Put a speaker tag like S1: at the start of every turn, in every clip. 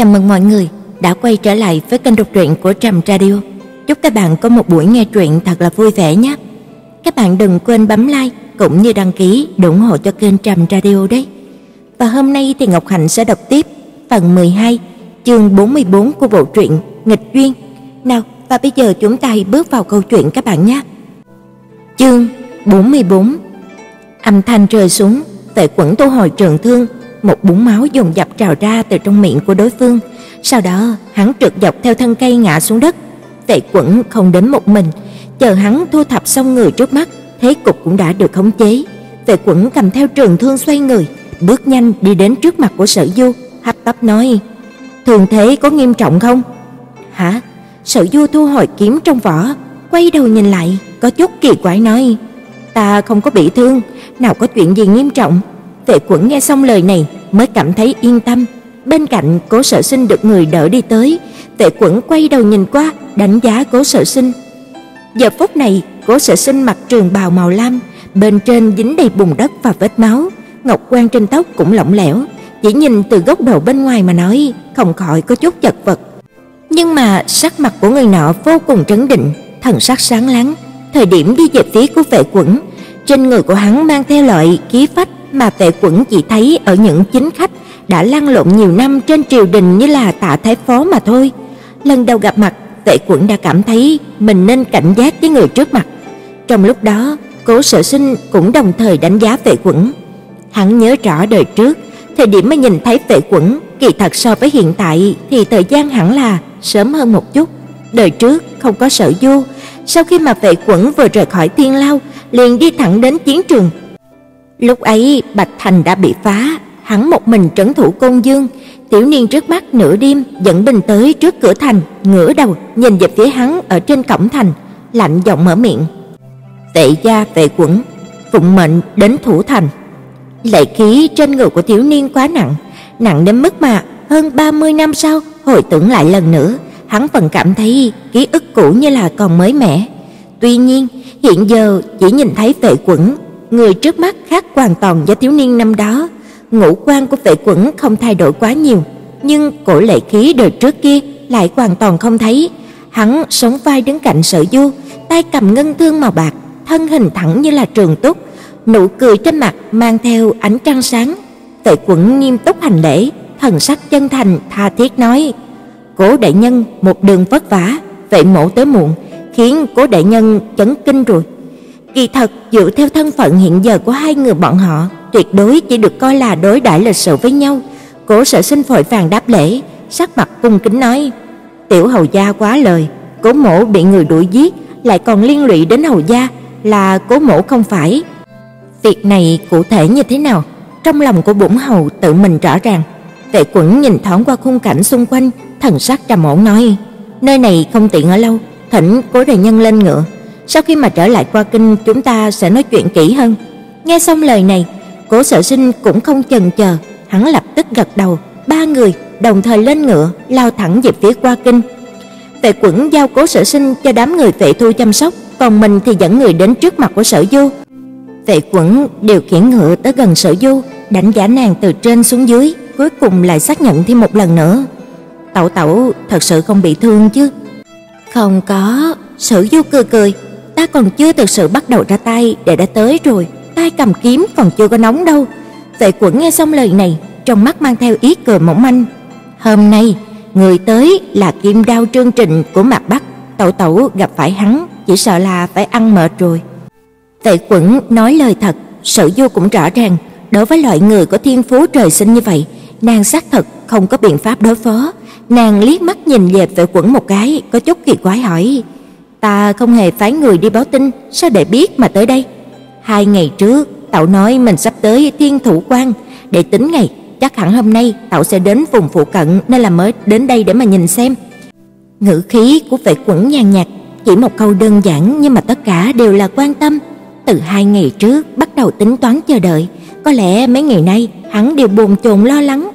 S1: Chào mừng mọi người đã quay trở lại với kênh đọc truyện của Trầm Radio. Chúc các bạn có một buổi nghe truyện thật là vui vẻ nhé. Các bạn đừng quên bấm like cũng như đăng ký để ủng hộ cho kênh Trầm Radio đấy. Và hôm nay thì Ngọc Hạnh sẽ đọc tiếp phần 12, chương 44 của bộ truyện Nghịch duyên. Nào, và bây giờ chúng ta hãy bước vào câu chuyện các bạn nhé. Chương 44. Âm thanh rơi xuống, Tệ Quẩn thu hồi trường thương, một búng máu dồn dập trào ra từ trong miệng của đối phương. Sau đó, hắn trượt dọc theo thân cây ngã xuống đất. Tệ Quẩn không đến một mình, chờ hắn thu thập xong người trước mắt, thế cục cũng đã được khống chế. Tệ Quẩn cầm theo trường thương xoay người, bước nhanh đi đến trước mặt của Sở Du, hấp tấp nói: "Thường thế có nghiêm trọng không?" "Hả?" Sở Du thu hồi kiếm trong vỏ, quay đầu nhìn lại, có chút kỳ quái nói: "Ta không có bị thương, nào có chuyện gì nghiêm trọng." Vệ Quẩn nghe xong lời này mới cảm thấy yên tâm. Bên cạnh Cố Sở Sinh được người đỡ đi tới, Vệ Quẩn quay đầu nhìn qua, đánh giá Cố Sở Sinh. Giờ phút này, Cố Sở Sinh mặc trường bào màu lam, bên trên dính đầy bùn đất và vết máu, ngọc quan trên tóc cũng lỏng lẻo, chỉ nhìn từ góc độ bên ngoài mà nói, không khỏi có chút chật vật. Nhưng mà sắc mặt của người nọ vô cùng trấn định, thần sắc sáng láng. Thời điểm đi về phía của Vệ Quẩn, trên người của hắn mang theo loại khí phách mà Vệ Quẩn chỉ thấy ở những chính khách đã lăn lộn nhiều năm trên triều đình như là Tạ Thái Phó mà thôi. Lần đầu gặp mặt, Vệ Quẩn đã cảm thấy mình nên cảnh giác với người trước mặt. Trong lúc đó, Cố Sở Sinh cũng đồng thời đánh giá Vệ Quẩn. Hắn nhớ rõ đời trước, thời điểm mà nhìn thấy Vệ Quẩn, kỳ thật so với hiện tại thì thời gian hẳn là sớm hơn một chút. Đời trước không có Sở Du, sau khi mà Vệ Quẩn vừa rời khỏi Thiên Lao, liền đi thẳng đến chiến trường. Lúc ấy Bạch Thành đã bị phá, hắn một mình trấn thủ Côn Dương, tiểu niên trước mắt nửa đêm dẫn binh tới trước cửa thành, ngửa đầu nhìn về phía hắn ở trên cổng thành, lạnh giọng mở miệng. "Tệ gia vệ quẩn, phụng mệnh đến thủ thành." Lệ khí trên người của thiếu niên quá nặng, nặng đến mức mà hơn 30 năm sau hồi tưởng lại lần nữa, hắn vẫn cảm thấy ký ức cũ như là còn mới mẻ. Tuy nhiên, hiện giờ chỉ nhìn thấy vệ quẩn, người trước mắt khác hoàn toàn với thiếu niên năm đó. Ngũ quan của vệ quẩn không thay đổi quá nhiều, nhưng cổ lệ khí đời trước kia lại hoàn toàn không thấy. Hắn sống vai đứng cạnh Sở Du, tay cầm ngân thương màu bạc, thân hình thẳng như là trường túc, nụ cười trên mặt mang theo ánh trăng sáng. Vệ quẩn nghiêm túc hành lễ, thần sắc chân thành tha thiết nói: "Cố đại nhân một đường vất vả, vệ mộ tới muộn, khiến Cố đại nhân chấn kinh rồi." Kỳ thật, dựa theo thân phận hiện giờ của hai người bọn họ, tuyệt đối chỉ được coi là đối đãi lịch sự với nhau. Cố Sở Sinh vội vàng đáp lễ, sắc mặt cung kính nói: "Tiểu hầu gia quá lời, Cố Mỗ bị người đuổi giết, lại còn liên lụy đến hầu gia, là Cố Mỗ không phải." Việc này cụ thể như thế nào, trong lòng của bổn hầu tự mình rõ ràng. Vệ Quẩn nhìn thoáng qua khung cảnh xung quanh, thần sắc trầm ổn nói: "Nơi này không tiện ở lâu, thỉnh Cố đại nhân lên ngựa." Sau khi mà trở lại qua kinh chúng ta sẽ nói chuyện kỹ hơn. Nghe xong lời này, Cố Sở Sinh cũng không chần chờ, hắn lập tức gật đầu, ba người đồng thời lên ngựa, lao thẳng về phía qua kinh. Vệ Quẩn giao Cố Sở Sinh cho đám người vệ thu chăm sóc, còn mình thì dẫn người đến trước mặt của Sở Du. Vệ Quẩn điều khiển ngựa tới gần Sở Du, đánh giá nàng từ trên xuống dưới, cuối cùng lại xác nhận thêm một lần nữa. Tẩu tẩu thật sự không bị thương chứ? Không có, Sở Du cười cười, ta còn chưa thực sự bắt đầu ra tay để đã tới rồi, tay cầm kiếm còn chưa có nóng đâu. Vệ Quẩn nghe xong lời này, trong mắt mang theo ý cười mỏng manh. Hôm nay, người tới là Kim Đao Trương trình của Mạc Bắc, tẩu tẩu gặp phải hắn, chỉ sợ là phải ăn mệt rồi. Vệ Quẩn nói lời thật, Sở Du cũng rõ ràng, đối với loại người có thiên phú trời sinh như vậy, nàng xác thật không có biện pháp đối phó. Nàng liếc mắt nhìn về Vệ Quẩn một cái, có chút kỳ quái hỏi: Ta không hề phái người đi báo tin, sao để biết mà tới đây? Hai ngày trước, tẩu nói mình sắp tới Thiên Thủ Quan, để tính ngày, chắc hẳn hôm nay tẩu sẽ đến vùng phụ cận nên là mới đến đây để mà nhìn xem. Ngữ khí của vệ quẩn nhàn nhạt, chỉ một câu đơn giản nhưng mà tất cả đều là quan tâm. Từ hai ngày trước bắt đầu tính toán chờ đợi, có lẽ mấy ngày nay hắn đều bồn chồn lo lắng.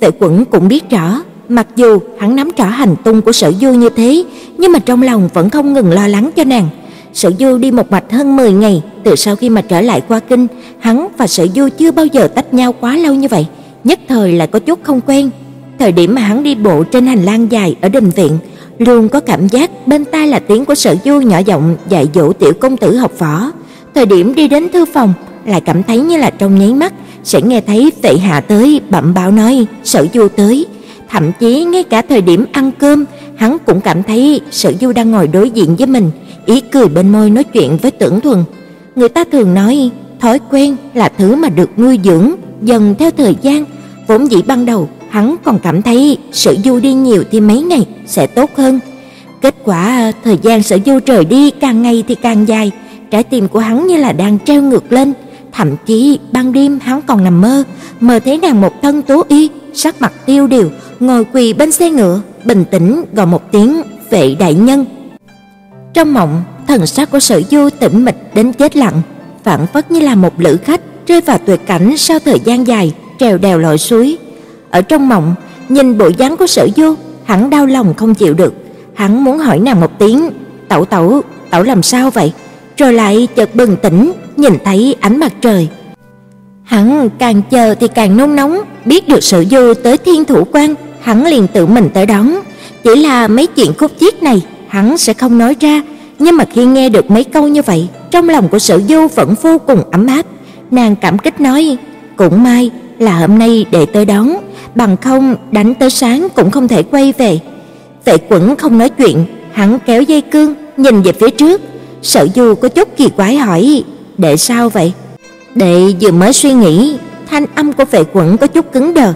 S1: Vệ quẩn cũng biết rõ, Mặc dù hắn nắm rõ hành tung của Sở Du như thế, nhưng mà trong lòng vẫn không ngừng lo lắng cho nàng. Sở Du đi một mạch hơn 10 ngày, từ sau khi mà trở lại qua kinh, hắn và Sở Du chưa bao giờ tách nhau quá lâu như vậy, nhất thời lại có chút không quen. thời điểm mà hắn đi bộ trên hành lang dài ở đình viện, luôn có cảm giác bên tai là tiếng của Sở Du nhỏ giọng dạy dỗ tiểu công tử học võ. Thời điểm đi đến thư phòng, lại cảm thấy như là trong nháy mắt sẽ nghe thấy vệ hạ tới bẩm báo nói Sở Du tới. Thậm chí ngay cả thời điểm ăn cơm, hắn cũng cảm thấy Sử Du đang ngồi đối diện với mình, ý cười bên môi nói chuyện với Tưởng Thuần. Người ta thường nói, thói quen là thứ mà được nuôi dưỡng dần theo thời gian, vốn dĩ ban đầu hắn còn cảm thấy Sử Du đi nhiều thì mấy ngày sẽ tốt hơn. Kết quả thời gian Sử Du rời đi càng ngày thì càng dài, trái tim của hắn như là đang treo ngược lên, thậm chí ban đêm hắn còn nằm mơ, mơ thấy nàng một thân tố y, sắc mặt tiêu điều, ngồi quỳ bên xe ngựa, bình tĩnh gọi một tiếng "Vệ đại nhân". Trong mộng, thần sắc của Sở Du tĩnh mịch đến chết lặng, phản phất như là một lữ khách rơi vào tuyệt cảnh sau thời gian dài trèo đèo lội suối. Ở trong mộng, nhìn bộ dáng của Sở Du, hắn đau lòng không chịu được, hắn muốn hỏi nàng một tiếng, "Tẩu tẩu, tẩu làm sao vậy?" Rồi lại chợt bừng tỉnh, nhìn thấy ánh mặt trời. Hắn càng chờ thì càng nôn nóng, biết được Sở Du tới Thiên Thủ Quan, hắn liền tự mình tới đón. Chỉ là mấy chuyện khúc chiết này hắn sẽ không nói ra, nhưng mà khi nghe được mấy câu như vậy, trong lòng của Sở Du vẫn vô cùng ấm áp. Nàng cảm kích nói: "Cũng may là hôm nay để tới đón, bằng không đánh tới sáng cũng không thể quay về." Vệ Quẩn không nói chuyện, hắn kéo dây cương, nhìn về phía trước. Sở Du có chút kỳ quái hỏi: "Đệ sao vậy?" Đệ vừa mới suy nghĩ, thanh âm của Vệ Quẩn có chút cứng đờ.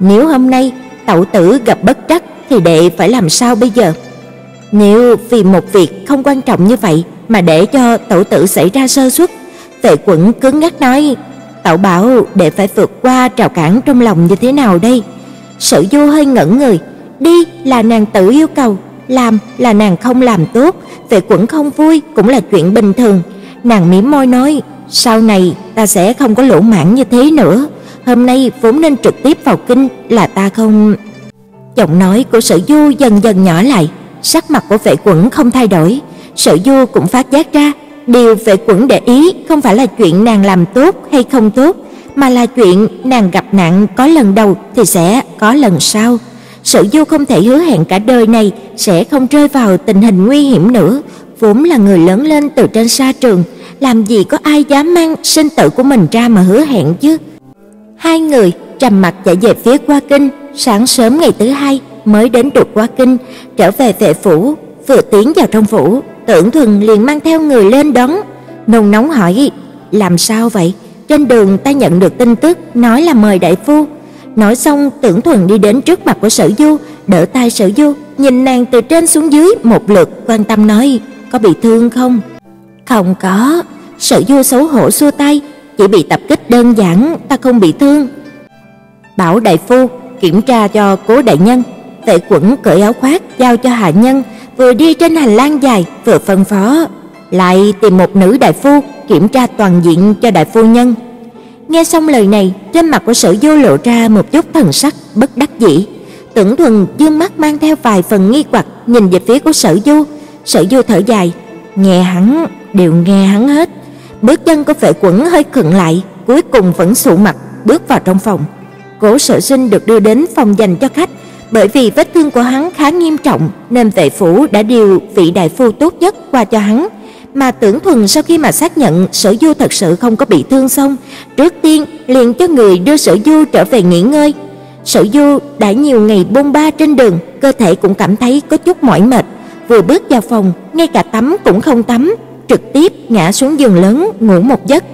S1: Nếu hôm nay tẩu tử gặp bất trắc thì đệ phải làm sao bây giờ? Nếu vì một việc không quan trọng như vậy mà để cho tẩu tử xảy ra sơ suất, Vệ Quẩn cứng ngắc nói: "Tẩu bảo đệ phải vượt qua trào cản trong lòng như thế nào đây?" Sở Du hơi ngẩn người, đi là nàng tự yêu cầu, làm là nàng không làm tốt, Vệ Quẩn không vui cũng là chuyện bình thường. Nàng mỉm môi nói: "Sau này ta sẽ không có lỗ mãng như thế nữa, hôm nay vốn nên trực tiếp vào kinh là ta không." Giọng nói của Sở Du dần dần nhỏ lại, sắc mặt của Vệ Quẩn không thay đổi, Sở Du cũng phát giác ra, điều Vệ Quẩn để ý không phải là chuyện nàng làm tốt hay không tốt, mà là chuyện nàng gặp nạn có lần đầu thì sẽ có lần sau. Sở Du không thể hứa hẹn cả đời này sẽ không rơi vào tình hình nguy hiểm nữa, vốn là người lớn lên từ trên sa trường, làm gì có ai dám mang sinh tử của mình ra mà hứa hẹn chứ. Hai người trầm mặc chạy về phía qua kinh, sáng sớm ngày thứ hai mới đến được qua kinh, trở về vệ phủ, vừa tiến vào trong phủ, Tưởng Thuần liền mang theo người lên đón, nồng nóng hỏi: "Làm sao vậy?" Trên đường ta nhận được tin tức nói là mời đại phu. Nói xong, Tưởng Thuần đi đến trước mặt của Sở Du, đỡ tay Sở Du, nhìn nàng từ trên xuống dưới một lượt, quan tâm nói: "Có bị thương không?" "Không có." Sở Du xấu hổ xua tay, "Chỉ bị tập kích đơn giản, ta không bị thương." Bảo đại phu kiểm tra cho Cố đại nhân. Tệ Quẩn cởi áo khoác giao cho hạ nhân, vừa đi trên hành lang dài vừa phân phó, lại tìm một nữ đại phu kiểm tra toàn diện cho đại phu nhân. Nghe xong lời này, trên mặt của Sở Du lộ ra một chút thần sắc bất đắc dĩ. Tưởng Thuần dương mắt mang theo vài phần nghi hoặc nhìn về phía của Sở Du. Sở Du thở dài, nghe hắn, đều nghe hắn hết. Bước chân của Vệ Quẩn hơi khựng lại, cuối cùng vẫn sụ mặt bước vào trong phòng. Cố Sở Sinh được đưa đến phòng dành cho khách, bởi vì vết thương của hắn khá nghiêm trọng nên vệ phủ đã điều vị đại phu tốt nhất qua cho hắn. Mà Tưởng Thuần sau khi mà xác nhận Sở Du thật sự không có bị thương xong, trước tiên liền cho người đưa Sở Du trở về nghỉ ngơi. Sở Du đã nhiều ngày bôn ba trên đường, cơ thể cũng cảm thấy có chút mỏi mệt, vừa bước vào phòng, ngay cả tắm cũng không tắm, trực tiếp ngã xuống giường lớn ngủ một giấc.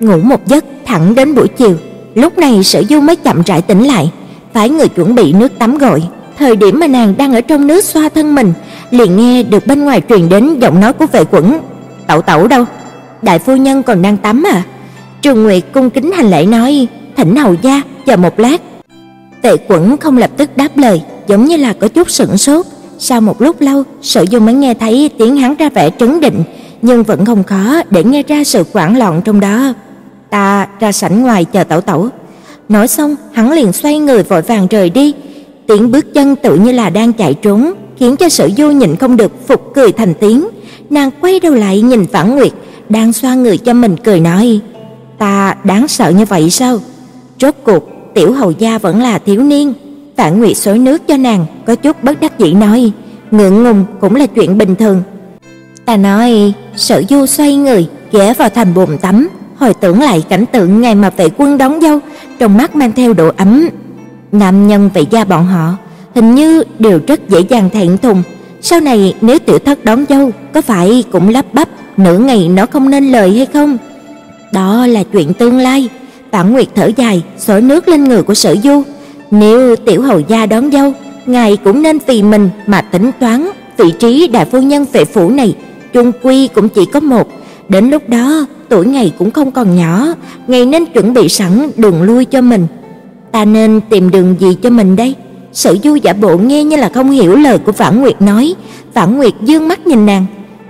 S1: Ngủ một giấc thẳng đến buổi chiều, lúc này Sở Du mới chậm rãi tỉnh lại, phải người chuẩn bị nước tắm gọi. Thời điểm mà nàng đang ở trong nước xoa thân mình, liền nghe được bên ngoài truyền đến giọng nói của vệ quẩn. "Tẩu tẩu đâu? Đại phu nhân còn đang tắm à?" Trường Nguyệt cung kính hành lễ nói, "Thỉnh hầu gia, chờ một lát." Vệ quẩn không lập tức đáp lời, giống như là có chút sững sốt. Sau một lúc lâu, Sở Du mới nghe thấy tiếng hắn ra vẻ trấn định, nhưng vẫn không khó để nghe ra sự hoảng loạn trong đó. "Ta ra sảnh ngoài chờ tẩu tẩu." Nói xong, hắn liền xoay người vội vàng rời đi. Tiếng bước chân tự như là đang chạy trốn, khiến cho Sở Du nhịn không được phục cười thành tiếng. Nàng quay đầu lại nhìn Phản Nguyệt, đang xoa người cho mình cười nói: "Ta đáng sợ như vậy sao? Rốt cuộc tiểu hầu gia vẫn là thiếu niên, Phản Nguyệt xối nước cho nàng, có chút bất đắc dĩ nói, ngượng ngùng cũng là chuyện bình thường. Ta nói, Sở Du xoay người, ghé vào thành bồn tắm, hồi tưởng lại cảnh tượng ngày mà vệ quân đón dâu, trong mắt mang theo độ ấm. Nam nhân vệ gia bọn họ hình như đều rất dễ dàng thẹn thùng, sau này nếu tiểu thất đón dâu, có phải cũng lắp bắp nửa ngày nó không nên lời hay không? Đó là chuyện tương lai. tản Nguyệt thở dài, xối nước lên người của Sở Du. Nếu tiểu hầu gia đón dâu, ngài cũng nên vì mình mà tính toán, vị trí đại phu nhân vệ phủ này chung quy cũng chỉ có một, đến lúc đó tuổi ngài cũng không còn nhỏ, ngài nên chuẩn bị sẵn đường lui cho mình. Ta nên tìm đường gì cho mình đây? Sở Du giả bộ nghe như là không hiểu lời của Phản Nguyệt nói, Phản Nguyệt dương mắt nhìn nàng,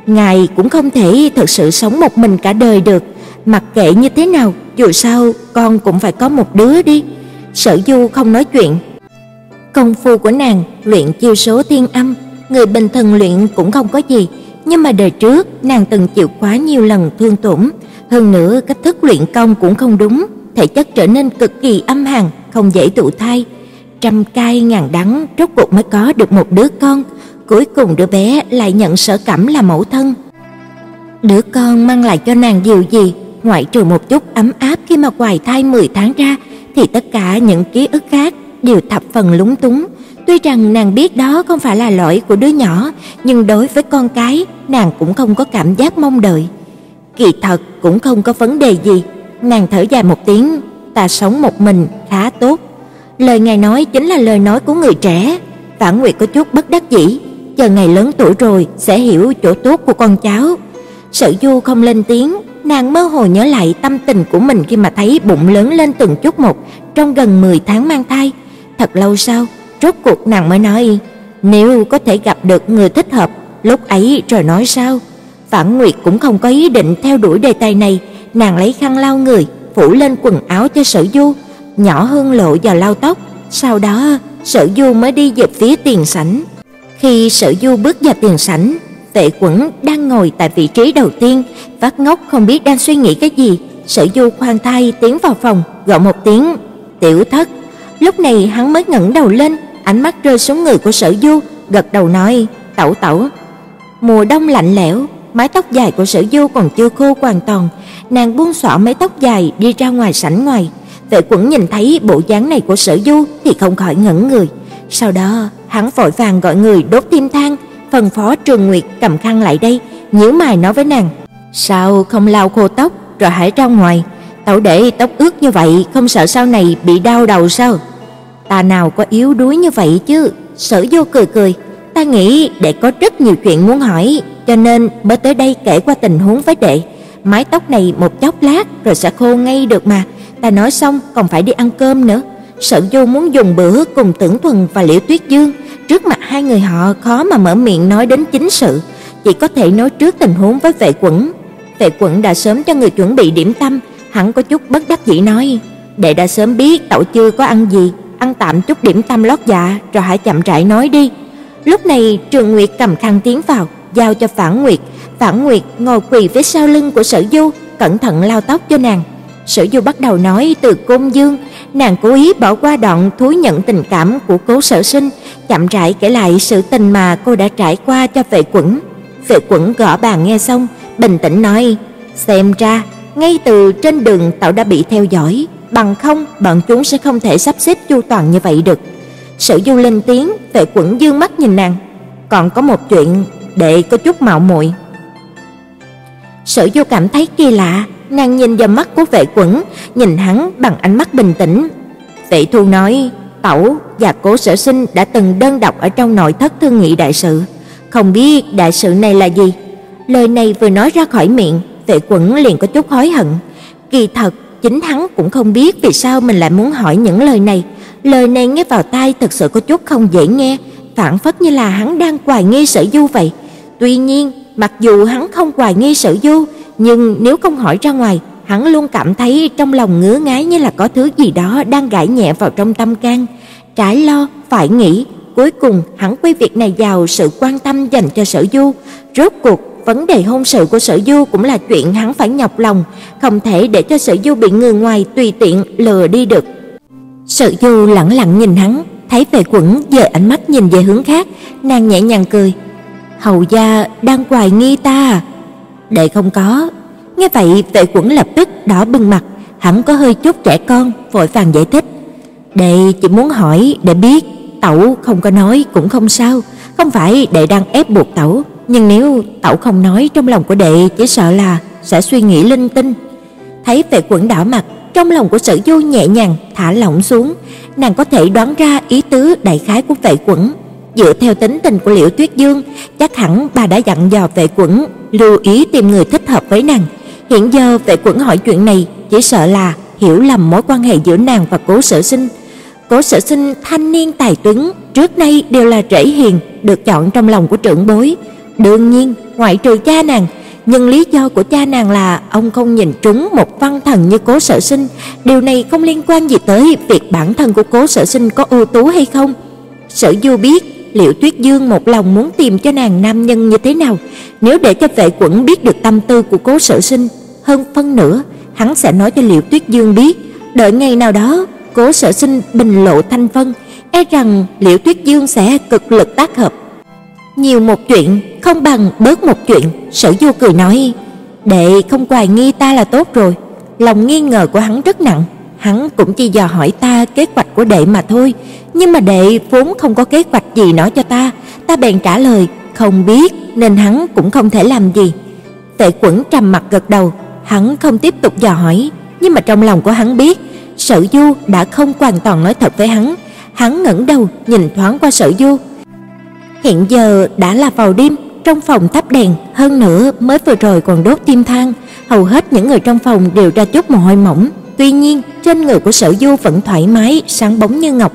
S1: ngài cũng không thể thực sự sống một mình cả đời được, mặc kệ như thế nào, dù sao con cũng phải có một đứa đi. Sở Du không nói chuyện. Công phu của nàng luyện chiêu số thiên âm, người bình thường luyện cũng không có gì, nhưng mà đời trước nàng từng chịu quá nhiều lần thương tổn, hơn nữa cách thức luyện công cũng không đúng, thể chất trở nên cực kỳ âm hàn, không dễ thụ thai. Trăm cay ngàn đắng rốt cuộc mới có được một đứa con, cuối cùng đứa bé lại nhận Sở Cẩm là mẫu thân. Đứa con mang lại cho nàng điều gì, ngoại trừ một chút ấm áp khi mà hoài thai 10 tháng ra, thì tất cả những ký ức khác đều thập phần lúng túng. Tuy rằng nàng biết đó không phải là lỗi của đứa nhỏ, nhưng đối với con cái, nàng cũng không có cảm giác mong đợi. Kỳ thật cũng không có vấn đề gì, nàng thở dài một tiếng, ta sống một mình khá tốt. Lời ngài nói chính là lời nói của người trẻ. Vãn Nguyệt có chút bất đắc dĩ, chờ ngày lớn tuổi rồi sẽ hiểu chỗ tốt của con cháu. Sở Du không lên tiếng, nàng mơ hồ nhớ lại tâm tình của mình khi mà thấy bụng lớn lên từng chút một trong gần 10 tháng mang thai. Thật lâu sau, rốt cuộc nàng mới nói, nếu có thể gặp được người thích hợp, lúc ấy rồi nói sao? Phản Nguyệt cũng không có ý định theo đuổi đề tài này, nàng lấy khăn lau người, phủ lên quần áo cho Sở Du, nhỏ hơn lộ vào lau tóc, sau đó Sở Du mới đi về phía tiền sảnh. Khi Sở Du bước vào tiền sảnh, Tệ Quẩn đang ngồi tại vị trí đầu tiên, phát ngốc không biết đang suy nghĩ cái gì. Sở Du khoan thai tiến vào phòng, gọi một tiếng, "Tiểu thất." Lúc này hắn mới ngẩng đầu lên, ánh mắt rơi xuống người của Sở Du, gật đầu nói, "Tẩu tẩu." Mùa đông lạnh lẽo, mái tóc dài của Sở Du còn chưa khô hoàn toàn, nàng buông xõa mái tóc dài đi ra ngoài sảnh ngoài. Vệ Quẩn nhìn thấy bộ dáng này của Sở Du thì không khỏi ngẩn người. Sau đó, hắn vội vàng gọi người đốt tim than, phân phó Trường Nguyệt cầm khăn lại đây, nhíu mày nói với nàng: "Sao không lau khô tóc rồi hãy ra ngoài, tẩu để tóc ướt như vậy không sợ sau này bị đau đầu sao?" Ta nào có yếu đuối như vậy chứ? Sở Du cười cười, ta nghĩ đệ có rất nhiều chuyện muốn hỏi, cho nên mới tới đây kể qua tình huống với đệ. Mái tóc này một chốc lát rồi sẽ khô ngay được mà. Ta nói xong còn phải đi ăn cơm nữa. Sở Du muốn dùng bữa cùng Tưởng Thuần và Liễu Tuyết Dương, trước mặt hai người họ khó mà mở miệng nói đến chính sự, chỉ có thể nói trước tình huống với Vệ Quẩn. Vệ Quẩn đã sớm cho người chuẩn bị điểm tâm, hắn có chút bất đắc dĩ nói: "Đệ đã sớm biết cậu chưa có ăn gì, ăn tạm chút điểm tâm lót dạ rồi hãy chậm rãi nói đi." Lúc này, Trường Nguyệt cầm khăn tiến vào, giao cho Phản Nguyệt. Phản Nguyệt ngồi quỳ phía sau lưng của Sở Du, cẩn thận lau tóc cho nàng. Sở Du bắt đầu nói từ Côn Dương, nàng cố ý bỏ qua đoạn thú nhận tình cảm của Cố Sở Sinh, chậm rãi kể lại sự tình mà cô đã trải qua cho Vệ Quẩn. Vệ Quẩn gõ bàn nghe xong, bình tĩnh nói: "Xem ra, ngay từ trên đường tàu đã bị theo dõi, bằng không bọn chúng sẽ không thể sắp xếp chu toàn như vậy được." Sở Du lên tiếng, Vệ Quẩn dương mắt nhìn nàng, "Còn có một chuyện, đệ có chút mạo muội." Sở Du cảm thấy kỳ lạ, nàng nhìn vào mắt của Vệ Quẩn, nhìn hắn bằng ánh mắt bình tĩnh. Vệ Thu nói, "Tẩu và Cố Sở Sinh đã từng đơn độc ở trong nội thất thương nghị đại sự, không biết đại sự này là gì?" Lời này vừa nói ra khỏi miệng, Vệ Quẩn liền có chút hối hận. Kỳ thật, chính hắn cũng không biết vì sao mình lại muốn hỏi những lời này. Lời này nghe vào tai thật sự có chút không dễ nghe, phản phất như là hắn đang hoài nghi Sở Du vậy. Tuy nhiên, mặc dù hắn không hoài nghi Sở Du, nhưng nếu không hỏi ra ngoài, hắn luôn cảm thấy trong lòng ngứa ngáy như là có thứ gì đó đang gãi nhẹ vào trong tâm can. Trái lo, phải nghĩ, cuối cùng hắn quy việc này vào sự quan tâm dành cho Sở Du. Rốt cuộc, vấn đề hôn sự của Sở Du cũng là chuyện hắn phải nhọc lòng, không thể để cho Sở Du bị người ngoài tùy tiện lừa đi được. Sở Du lẳng lặng nhìn hắn, Thấy Vệ Quẩn dời ánh mắt nhìn về hướng khác, nàng nhẹ nhàng cười. "Hầu gia đang hoài nghi ta "Đệ không có." Nghe vậy, Vệ Quẩn lập tức đỏ bừng mặt, hắn có hơi chút trẻ con, vội vàng giải thích. "Đệ chỉ muốn hỏi để biết, tẩu không có nói cũng không sao, không phải đệ đang ép buộc tẩu, nhưng nếu tẩu không nói trong lòng của đệ chỉ sợ là sẽ suy nghĩ linh tinh." Thấy Vệ Quẩn đỏ mặt, trong lòng của Sử Du nhẹ nhàng thả lỏng xuống, nàng có thể đoán ra ý tứ đại khái của Vệ Quẩn. Dựa theo tính tình của Liễu Tuyết Dương, chắc hẳn bà đã dặn dò Vệ Quẩn lưu ý tìm người thích hợp với nàng. Hiện giờ Vệ Quẩn hỏi chuyện này, chỉ sợ là hiểu lầm mối quan hệ giữa nàng và Cố Sở Sinh. Cố Sở Sinh thanh niên tài tuấn, trước nay đều là rễ hiền, được chọn trong lòng của trưởng bối. Đương nhiên, ngoại trừ cha nàng, nhưng lý do của cha nàng là ông không nhìn trúng một văn thần như Cố Sở Sinh, điều này không liên quan gì tới việc bản thân của Cố Sở Sinh có ưu tú hay không. Sở Du biết Liệu Tuyết Dương một lòng muốn tìm cho nàng nam nhân như thế nào, nếu để cho Vệ Quẩn biết được tâm tư của Cố Sở Sinh, hơn phân nữa hắn sẽ nói cho Liệu Tuyết Dương biết, đợi ngày nào đó Cố Sở Sinh bình lộ thanh phân, e rằng Liễu Tuyết Dương sẽ cực lực tác hợp nhiều một chuyện không bằng bớt một chuyện, Sở Du cười nói, "Đệ không hoài nghi ta là tốt rồi." Lòng nghi ngờ của hắn rất nặng, hắn cũng chỉ dò hỏi ta kế hoạch của đệ mà thôi, nhưng mà đệ vốn không có kế hoạch gì nói cho ta, ta bèn trả lời không biết, nên hắn cũng không thể làm gì. Tệ Quẩn trầm mặt gật đầu, hắn không tiếp tục dò hỏi, nhưng mà trong lòng của hắn biết, Sở Du đã không hoàn toàn nói thật với hắn. Hắn ngẩng đầu nhìn thoáng qua Sở Du, Hiện giờ đã là vào đêm, trong phòng thắp đèn, hơn nữa mới vừa rồi còn đốt tim than, hầu hết những người trong phòng đều ra chút mồ hôi mỏng. Tuy nhiên, trên người của Sở Du vẫn thoải mái, sáng bóng như ngọc.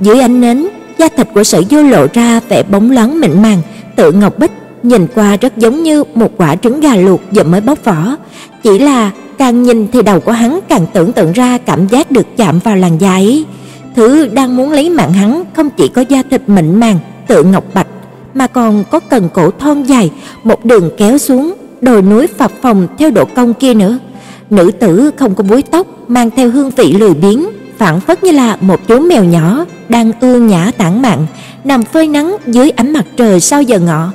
S1: Dưới ánh nến, da thịt của Sở Du lộ ra vẻ bóng loáng mịn màng, tự ngọc bích, nhìn qua rất giống như một quả trứng gà luộc vừa mới bóc vỏ. Chỉ là càng nhìn thì đầu của hắn càng tưởng tượng ra cảm giác được chạm vào làn da ấy. Thứ đang muốn lấy mạng hắn không chỉ có da thịt mịn màng, tự ngọc bạch mà còn có cần cổ thon dài, một đường kéo xuống, đồi núi phập phồng theo độ cong kia nữa. Nữ tử không có búi tóc, mang theo hương vị lười biếng, phản phất như là một chú mèo nhỏ đang ưa nhã tản mạn, nằm phơi nắng dưới ánh mặt trời sau giờ ngọ.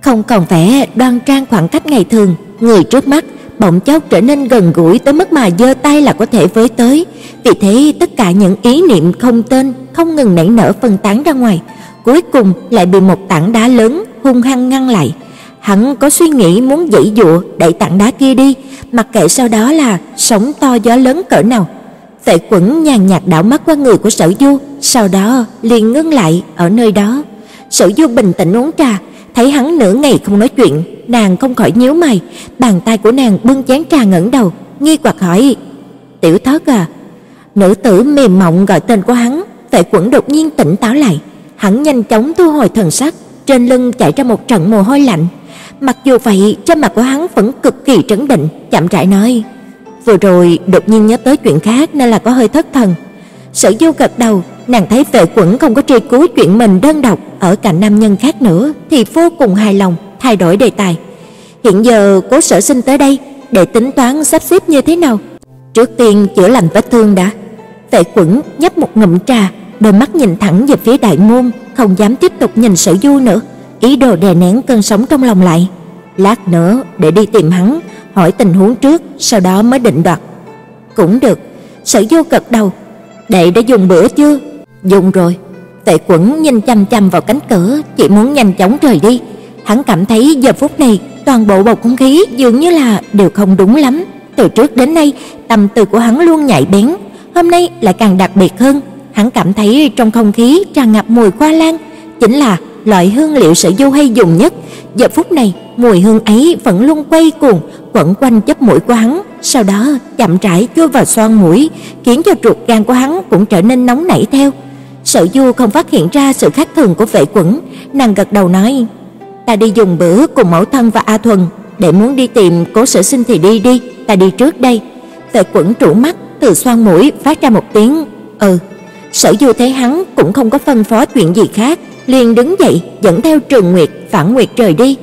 S1: Không còn vẻ đoan trang khoảng cách ngày thường, người trước mắt bỗng chốc trở nên gần gũi tới mức mà giơ tay là có thể với tới. Vì thế tất cả những ý niệm không tên không ngừng nảy nở phân tán ra ngoài cuối cùng lại bị một tảng đá lớn hung hăng ngăn lại. Hắn có suy nghĩ muốn dãy dụa đẩy tảng đá kia đi, mặc kệ sau đó là sóng to gió lớn cỡ nào. Tệ Quẩn nhàn nhạt đảo mắt qua người của Sở Du, sau đó liền ngưng lại ở nơi đó. Sở Du bình tĩnh uống trà, thấy hắn nửa ngày không nói chuyện, nàng không khỏi nhíu mày, bàn tay của nàng bưng chén trà ngẩng đầu, nghi hoặc hỏi: "Tiểu Thất à?" Nữ tử mềm mỏng gọi tên của hắn, Tệ Quẩn đột nhiên tỉnh táo lại, hắn nhanh chóng thu hồi thần sắc, trên lưng chảy ra một trận mồ hôi lạnh. Mặc dù vậy, trên mặt của hắn vẫn cực kỳ trấn định, chậm rãi nói: "Vừa rồi đột nhiên nhớ tới chuyện khác nên là có hơi thất thần." Sở Du gật đầu, nàng thấy Vệ Quẩn không có truy cứu chuyện mình đơn độc ở cạnh nam nhân khác nữa thì vô cùng hài lòng, thay đổi đề tài. Hiện giờ Cố Sở Sinh tới đây để tính toán sắp xếp như thế nào? Trước tiên chữa lành vết thương đã. Vệ Quẩn nhấp một ngụm trà, đôi mắt nhìn thẳng về phía đại môn, không dám tiếp tục nhìn Sở Du nữa, ý đồ đè nén cơn sóng trong lòng lại. Lát nữa để đi tìm hắn, hỏi tình huống trước, sau đó mới định đoạt. Cũng được, Sở Du gật đầu. Đệ đã dùng bữa chưa? Dùng rồi. Tệ Quẩn nhìn chăm chăm vào cánh cửa, chỉ muốn nhanh chóng rời đi. Hắn cảm thấy giờ phút này toàn bộ bầu không khí dường như là đều không đúng lắm. Từ trước đến nay, tâm tư của hắn luôn nhạy bén, hôm nay lại càng đặc biệt hơn, Hắn cảm thấy trong không khí tràn ngập mùi hoa lan, chính là loại hương liệu Sở Du hay dùng nhất. Giờ phút này, mùi hương ấy vẫn luôn quay cuồng quẩn quanh chóp mũi của hắn, sau đó chậm rãi chui vào xoang mũi, khiến cho ruột gan của hắn cũng trở nên nóng nảy theo. Sở Du không phát hiện ra sự khác thường của Vệ Quẩn, nàng gật đầu nói: "Ta đi dùng bữa cùng mẫu thân và A Thuần, để muốn đi tìm Cố Sở Sinh thì đi đi, ta đi trước đây." Vệ Quẩn trụ mắt, từ xoang mũi phát ra một tiếng "Ừ." Sở Du thấy hắn cũng không có phân phó chuyện gì khác, liền đứng dậy dẫn theo Trường Nguyệt phản nguyệt rời đi.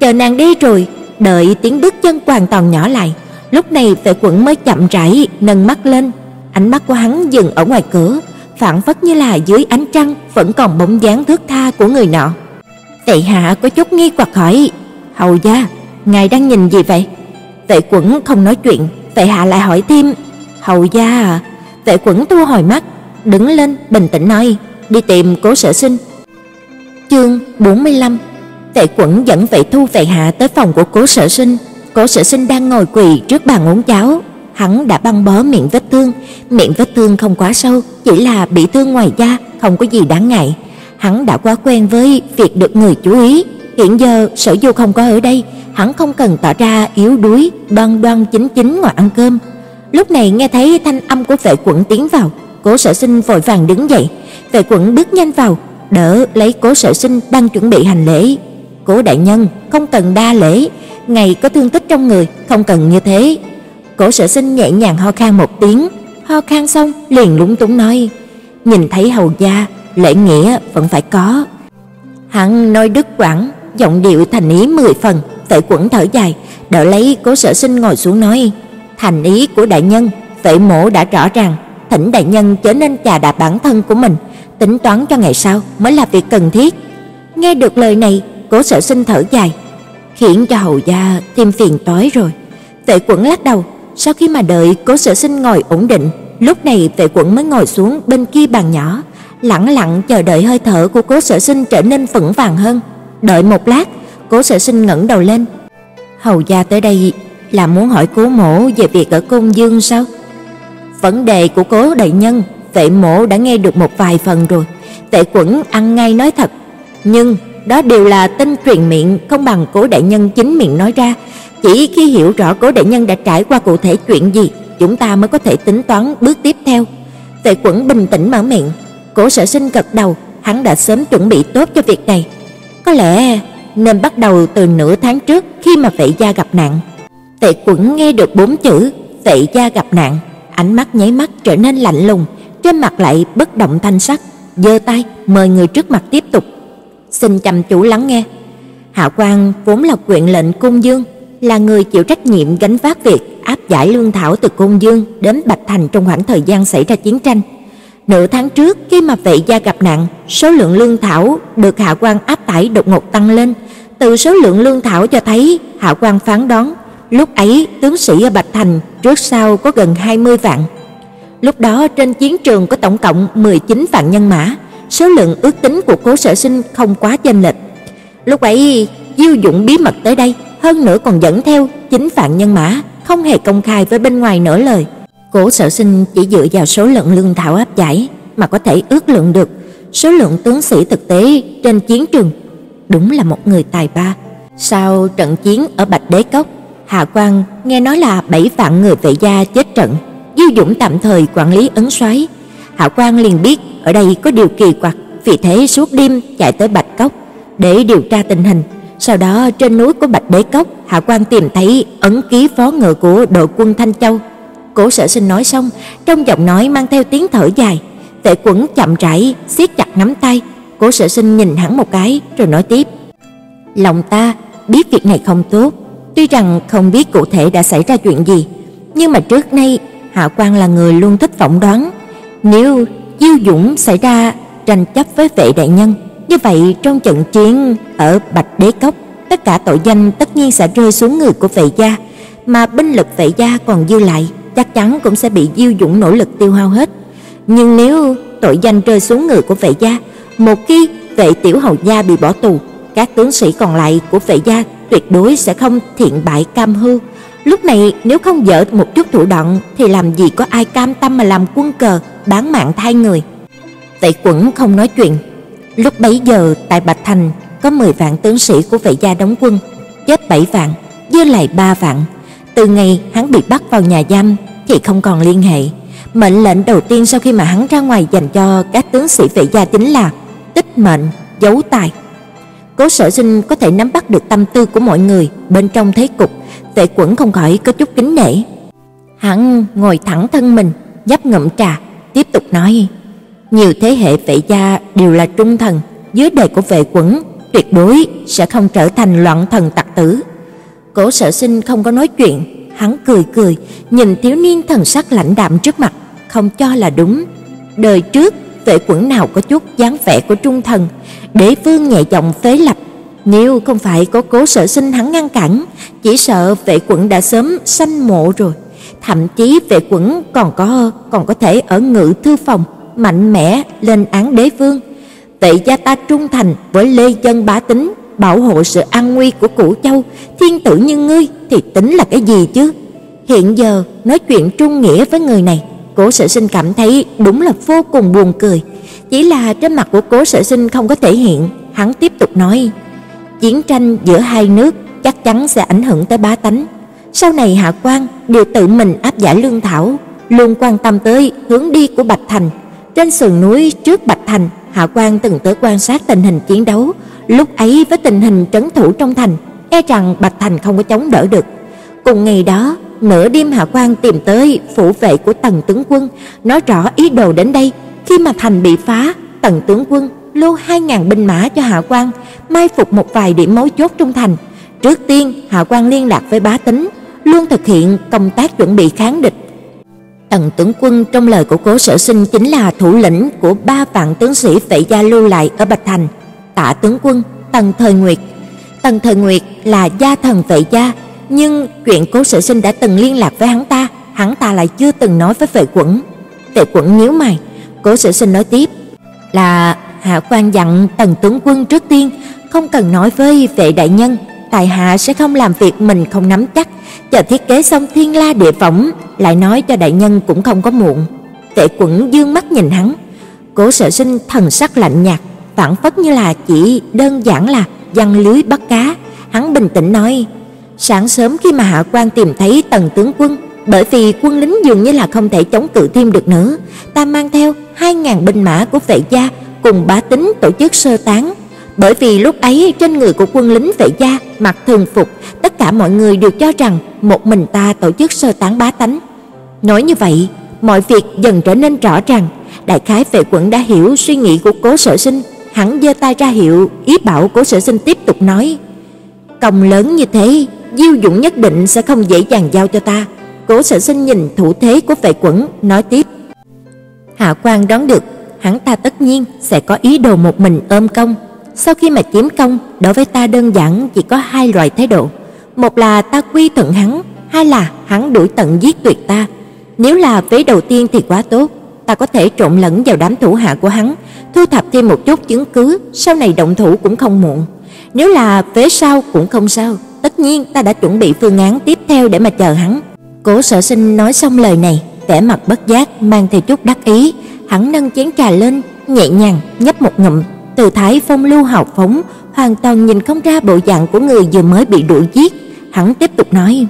S1: Chờ nàng đi rồi, đợi tiếng bước chân hoàn toàn nhỏ lại, lúc này Vệ Quẩn mới chậm rãi nâng mắt lên, ánh mắt của hắn dừng ở ngoài cửa, phản phất như là dưới ánh trăng vẫn còn bóng dáng thước tha của người nọ. Vệ hạ có chút nghi hoặc hỏi, "Hầu gia, ngài đang nhìn gì vậy?" Vệ Quẩn không nói chuyện, Vệ hạ lại hỏi thêm, "Hầu gia à?" Vệ Quẩn thu hồi mắt, đứng lên bình tĩnh nói, "Đi tìm Cố Sở Sinh." Chương 45 Vệ Quẩn dẫn Vệ Thu Vệ Hạ tới phòng của Cố Sở Sinh. Cố Sở Sinh đang ngồi quỳ trước bàn uống cháo, hắn đã băng bó miệng vết thương, miệng vết thương không quá sâu, chỉ là bị thương ngoài da, không có gì đáng ngại. Hắn đã quá quen với việc được người chú ý, hiện giờ Sở Du không có ở đây, hắn không cần tỏ ra yếu đuối, đoan đoan chính chính ngồi ăn cơm. Lúc này nghe thấy thanh âm của Vệ Quẩn tiến vào, Cố Sở Sinh vội vàng đứng dậy, Vệ Quẩn bước nhanh vào, đỡ lấy Cố Sở Sinh đang chuẩn bị hành lễ. "Cố đại nhân, không cần đa lễ, ngày có thương tích trong người, không cần như thế." Cố Sở Sinh nhẹ nhàng ho khan một tiếng, ho khan xong liền lúng túng nói: "Nhìn thấy hầu gia, lễ nghĩa vẫn phải có." Hắn nói đứt quãng, giọng điệu thành ý mười phần, Vệ Quẩn thở dài, đỡ lấy Cố Sở Sinh ngồi xuống nói: "Thành ý của đại nhân, Vệ mổ đã rõ ràng, thỉnh đại nhân chớ nên chà đạp bản thân của mình, tính toán cho ngày sau mới là việc cần thiết." Nghe được lời này, Cố Sở Sinh thở dài, khiến cho hầu gia thêm phiền toái rồi. Vệ Quẩn lắc đầu, sau khi mà đợi Cố Sở Sinh ngồi ổn định, lúc này Vệ Quẩn mới ngồi xuống bên kia bàn nhỏ, lặng lặng chờ đợi hơi thở của Cố Sở Sinh trở nên vững vàng hơn. Đợi một lát, Cố Sở Sinh ngẩng đầu lên. Hầu gia tới đây là muốn hỏi Cố mẫu về việc ở Cung Dương sao? Vấn đề của Cố đại nhân, tệ mổ đã nghe được một vài phần rồi. tệ Quẩn ăn ngay nói thật, nhưng đó đều là tin truyền miệng không bằng Cố đại nhân chính miệng nói ra, chỉ khi hiểu rõ Cố đại nhân đã trải qua cụ thể chuyện gì, chúng ta mới có thể tính toán bước tiếp theo. tệ Quẩn bình tĩnh mở miệng, Cố Sở Sinh gật đầu, hắn đã sớm chuẩn bị tốt cho việc này. Có lẽ nên bắt đầu từ nửa tháng trước khi mà Vệ gia gặp nạn. tệ Quẩn nghe được bốn chữ Vệ gia gặp nạn, ánh mắt nháy mắt trở nên lạnh lùng, trên mặt lại bất động thanh sắc, giơ tay mời người trước mặt tiếp tục. Xin chăm chú lắng nghe. Hạ Quan vốn là quyện lệnh cung dương, là người chịu trách nhiệm gánh vác việc áp giải lương thảo từ cung dương đến Bạch Thành trong khoảng thời gian xảy ra chiến tranh. Nửa tháng trước khi mà vệ gia gặp nạn, số lượng lương thảo được hạ quan áp tải đột ngột tăng lên. Từ số lượng lương thảo cho thấy, hạ quan phán đoán, lúc ấy tướng sĩ ở Bạch Thành trước sau có gần 20 vạn. Lúc đó trên chiến trường có tổng cộng 19 vạn nhân mã, số lượng ước tính của Cố Sở Sinh không quá chênh lệch. Lúc ấy, Diêu Dũng bí mật tới đây, hơn nữa còn dẫn theo chính vạn nhân mã, không hề công khai với bên ngoài nửa lời. Cố Sở Sinh chỉ dựa vào số lượng lương thảo áp giải mà có thể ước lượng được số lượng tướng sĩ thực tế trên chiến trường. Đúng là một người tài ba. Sau trận chiến ở Bạch Đế Cốc, Hạ Quang nghe nói là bảy vạn người vệ gia chết trận, Diêu Dũng tạm thời quản lý ấn soái. Hạ Quang liền biết ở đây có điều kỳ quặc, vì thế suốt đêm chạy tới Bạch Cốc để điều tra tình hình. Sau đó trên núi của Bạch Đế Cốc, Hạ Quang tìm thấy ấn ký phó ngựa của đội quân Thanh Châu. Cố Sở Sinh nói xong, trong giọng nói mang theo tiếng thở dài. Vệ Quẩn chậm rãi siết chặt nắm tay, Cố Sở Sinh nhìn hắn một cái rồi nói tiếp: "Lòng ta biết việc này không tốt, tuy rằng không biết cụ thể đã xảy ra chuyện gì, nhưng mà trước nay Hạ Quan là người luôn thích phỏng đoán, nếu Diêu Dũng xảy ra tranh chấp với vệ đại nhân, như vậy trong trận chiến ở Bạch Đế Cốc, tất cả tội danh tất nhiên sẽ rơi xuống người của vệ gia, mà binh lực vệ gia còn dư lại, chắc chắn cũng sẽ bị Diêu Dũng nỗ lực tiêu hao hết. Nhưng nếu tội danh rơi xuống người của vệ gia, một khi vệ tiểu hầu gia bị bỏ tù, các tướng sĩ còn lại của vệ gia tuyệt đối sẽ không thiện bại cam hư Lúc này nếu không dở một chút thủ đoạn thì làm gì có ai cam tâm mà làm quân cờ bán mạng thay người. tệ Quẩn không nói chuyện. Lúc bấy giờ tại Bạch Thành có 10 vạn tướng sĩ của vệ gia đóng quân, chết 7 vạn, dư lại 3 vạn. Từ ngày hắn bị bắt vào nhà giam thì không còn liên hệ. Mệnh lệnh đầu tiên sau khi mà hắn ra ngoài dành cho các tướng sĩ vệ gia chính là tích mệnh, giấu tài. Cố Sở Sinh có thể nắm bắt được tâm tư của mọi người bên trong thế cục, Vệ Quẩn không khỏi có chút kính nể. Hắn ngồi thẳng thân mình, nhấp ngụm trà, tiếp tục nói: "Nhiều thế hệ vệ gia đều là trung thần, dưới đời của Vệ Quẩn tuyệt đối sẽ không trở thành loạn thần tặc tử." Cố Sở Sinh không có nói chuyện, hắn cười cười, nhìn thiếu niên thần sắc lạnh đạm trước mặt, không cho là đúng. Đời trước vệ quẩn nào có chút dáng vẻ của trung thần. Đế vương nhẹ giọng phế lập, nếu không phải có Cố Sở Sinh hắn ngăn cản, chỉ sợ vệ quẩn đã sớm sanh mộ rồi. Thậm chí vệ quẩn còn có còn có thể ở ngự thư phòng mạnh mẽ lên án đế vương. Tệ gia ta trung thành với lê dân bá tính, bảo hộ sự an nguy của Cửu Châu, thiên tử như ngươi thì tính là cái gì chứ? Hiện giờ nói chuyện trung nghĩa với người này, Cố Sở Sinh cảm thấy đúng là vô cùng buồn cười. Chỉ là trên mặt của Cố Sở Sinh không có thể hiện, hắn tiếp tục nói: "Chiến tranh giữa hai nước chắc chắn sẽ ảnh hưởng tới bá tánh. Sau này Hạ Quan đều tự mình áp giải lương thảo, luôn quan tâm tới hướng đi của Bạch Thành. Trên sườn núi trước Bạch Thành, Hạ Quan từng tới quan sát tình hình chiến đấu, lúc ấy với tình hình trấn thủ trong thành, e rằng Bạch Thành không có chống đỡ được. Cùng ngày đó, nửa đêm Hạ Quan tìm tới phủ vệ của Tần tướng quân, nói rõ ý đồ đến đây. Khi mà thành bị phá, Tần tướng quân lưu 2000 binh mã cho Hạ Quan, mai phục một vài điểm mấu chốt trong thành. Trước tiên, Hạ Quan liên lạc với bá tính, luôn thực hiện công tác chuẩn bị kháng địch. Tần tướng quân trong lời của Cố Sở Sinh chính là thủ lĩnh của ba vạn tướng sĩ vệ gia lưu lại ở Bạch Thành. Tạ tướng quân Tần Thời Nguyệt. Tần Thời Nguyệt là gia thần vệ gia, nhưng chuyện Cố Sở Sinh đã từng liên lạc với hắn ta, hắn ta lại chưa từng nói với Vệ Quẩn. Vệ Quẩn nhíu mày, Cố Sở Sinh nói tiếp, là hạ quan dặn Tần tướng quân trước tiên không cần nói với vệ đại nhân, tại hạ sẽ không làm việc mình không nắm chắc, chờ thiết kế xong thiên la địa võng lại nói cho đại nhân cũng không có muộn. Vệ Quẩn dương mắt nhìn hắn, Cố Sở Sinh thần sắc lạnh nhạt, phản phất như là chỉ đơn giản là giăng lưới bắt cá. Hắn bình tĩnh nói: Sáng sớm khi mà hạ quan tìm thấy tần tướng quân, bởi vì quân lính dường như là không thể chống cự thêm được nữa, ta mang theo 2000 binh mã của vệ gia cùng bá tính tổ chức sơ tán. Bởi vì lúc ấy trên người của quân lính vệ gia mặc thường phục, tất cả mọi người đều cho rằng một mình ta tổ chức sơ tán bá tánh. Nói như vậy, mọi việc dần trở nên rõ ràng, đại khái vệ quận đã hiểu suy nghĩ của Cố Sở Sinh, hắn giơ tay ra hiệu ý bảo Cố Sở Sinh tiếp tục nói: "Công lớn như thế, Diêu Dũng nhất định sẽ không dễ dàng giao cho ta." Cố Sở Sinh nhìn thủ thế của vệ quẩn, nói tiếp: "Hạ quan đoán được, hắn ta tất nhiên sẽ có ý đồ một mình ôm công. Sau khi mà chiếm công, đối với ta đơn giản chỉ có hai loại thái độ, một là ta quy thuận hắn, hai là hắn đuổi tận giết tuyệt ta. Nếu là vế đầu tiên thì quá tốt, ta có thể trộn lẫn vào đám thủ hạ của hắn, thu thập thêm một chút chứng cứ, sau này động thủ cũng không muộn. Nếu là vế sau cũng không sao, tất nhiên ta đã chuẩn bị phương án tiếp theo để mà chờ hắn. Cố Sở Sinh nói xong lời này, vẻ mặt bất giác mang theo chút đắc ý, hắn nâng chén trà lên, nhẹ nhàng nhấp một ngụm, từ thái phong lưu hào phóng, hoàn toàn nhìn không ra bộ dạng của người vừa mới bị đuổi giết. Hắn tiếp tục nói: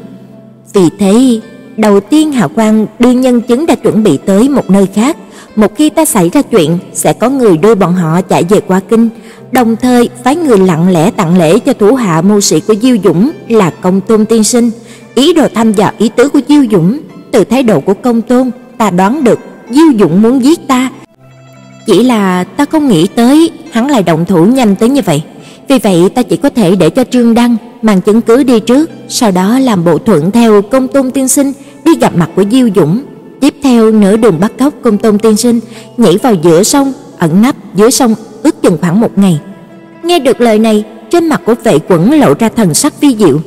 S1: "Vì thế, đầu tiên Hạ Quan đưa nhân chứng đã chuẩn bị tới một nơi khác, một khi ta xảy ra chuyện sẽ có người đưa bọn họ chạy về qua kinh, đồng thời phái người lặng lẽ tặng lễ cho thủ hạ mưu sĩ của Diêu Dũng là Công Tôn tiên sinh, ý đồ thăm dò ý tứ của Diêu Dũng, từ thái độ của Công Tôn, ta đoán được Diêu Dũng muốn giết ta. Chỉ là ta không nghĩ tới hắn lại động thủ nhanh tới như vậy. Vì vậy ta chỉ có thể để cho Trương Đăng mang chứng cứ đi trước, sau đó làm bộ thuận theo Công Tôn tiên sinh đi gặp mặt của Diêu Dũng. Tiếp theo nửa đường bắt cóc Công Tôn tiên sinh, nhảy vào giữa sông, ẩn nấp dưới sông ước chừng khoảng một ngày. Nghe được lời này, trên mặt của Vệ Quẩn lộ ra thần sắc vi diệu.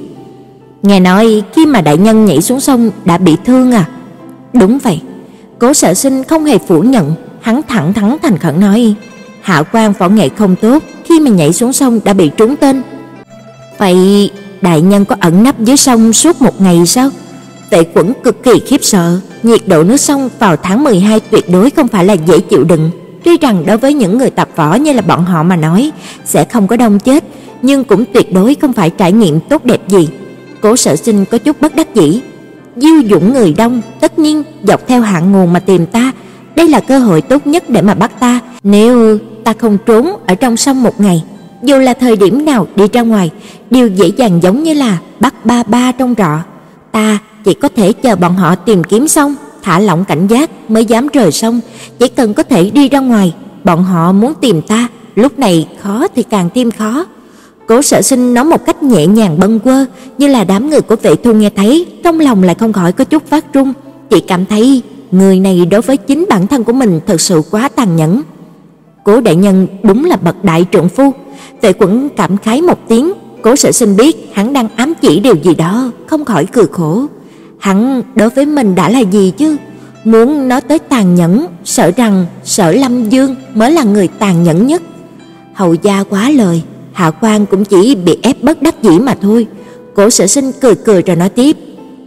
S1: Nghe nói khi mà đại nhân nhảy xuống sông đã bị thương à? Đúng vậy. Cố Sở Sinh không hề phủ nhận, hắn thẳng thắn thành khẩn nói: "Hạ quan võ nghệ không tốt, khi mà nhảy xuống sông đã bị trúng tên." Vậy đại nhân có ẩn nấp dưới sông suốt một ngày sao? Vệ Quẩn cực kỳ khiếp sợ, nhiệt độ nước sông vào tháng 12 tuyệt đối không phải là dễ chịu đựng. Tuy rằng đối với những người tập võ như là bọn họ mà nói sẽ không có đông chết, nhưng cũng tuyệt đối không phải trải nghiệm tốt đẹp gì. Cố Sở Sinh có chút bất đắc dĩ. Diêu dũng người đông, tất nhiên dọc theo hạng nguồn mà tìm ta, đây là cơ hội tốt nhất để mà bắt ta. Nếu ta không trốn ở trong sông một ngày, dù là thời điểm nào đi ra ngoài, đều dễ dàng giống như là bắt ba ba trong rọ. Ta chỉ có thể chờ bọn họ tìm kiếm xong, thả lỏng cảnh giác mới dám rời sông, chỉ cần có thể đi ra ngoài, bọn họ muốn tìm ta, lúc này khó thì càng thêm khó. Cố Sở Sinh nói một cách nhẹ nhàng bâng quơ, như là đám người của Vệ Thu nghe thấy, trong lòng lại không khỏi có chút phát run, chỉ cảm thấy người này đối với chính bản thân của mình thật sự quá tàn nhẫn. Cố đại nhân đúng là bậc đại trượng phu. Vệ Quẩn cảm khái một tiếng, Cố Sở Sinh biết hắn đang ám chỉ điều gì đó, không khỏi cười khổ. Hắn đối với mình đã là gì chứ? Muốn nói tới tàn nhẫn, sợ rằng Sở Lâm Dương mới là người tàn nhẫn nhất. Hầu gia quá lời, Hạ Quan cũng chỉ bị ép bất đắc dĩ mà thôi. Cố Sở Sinh cười cười rồi nói tiếp,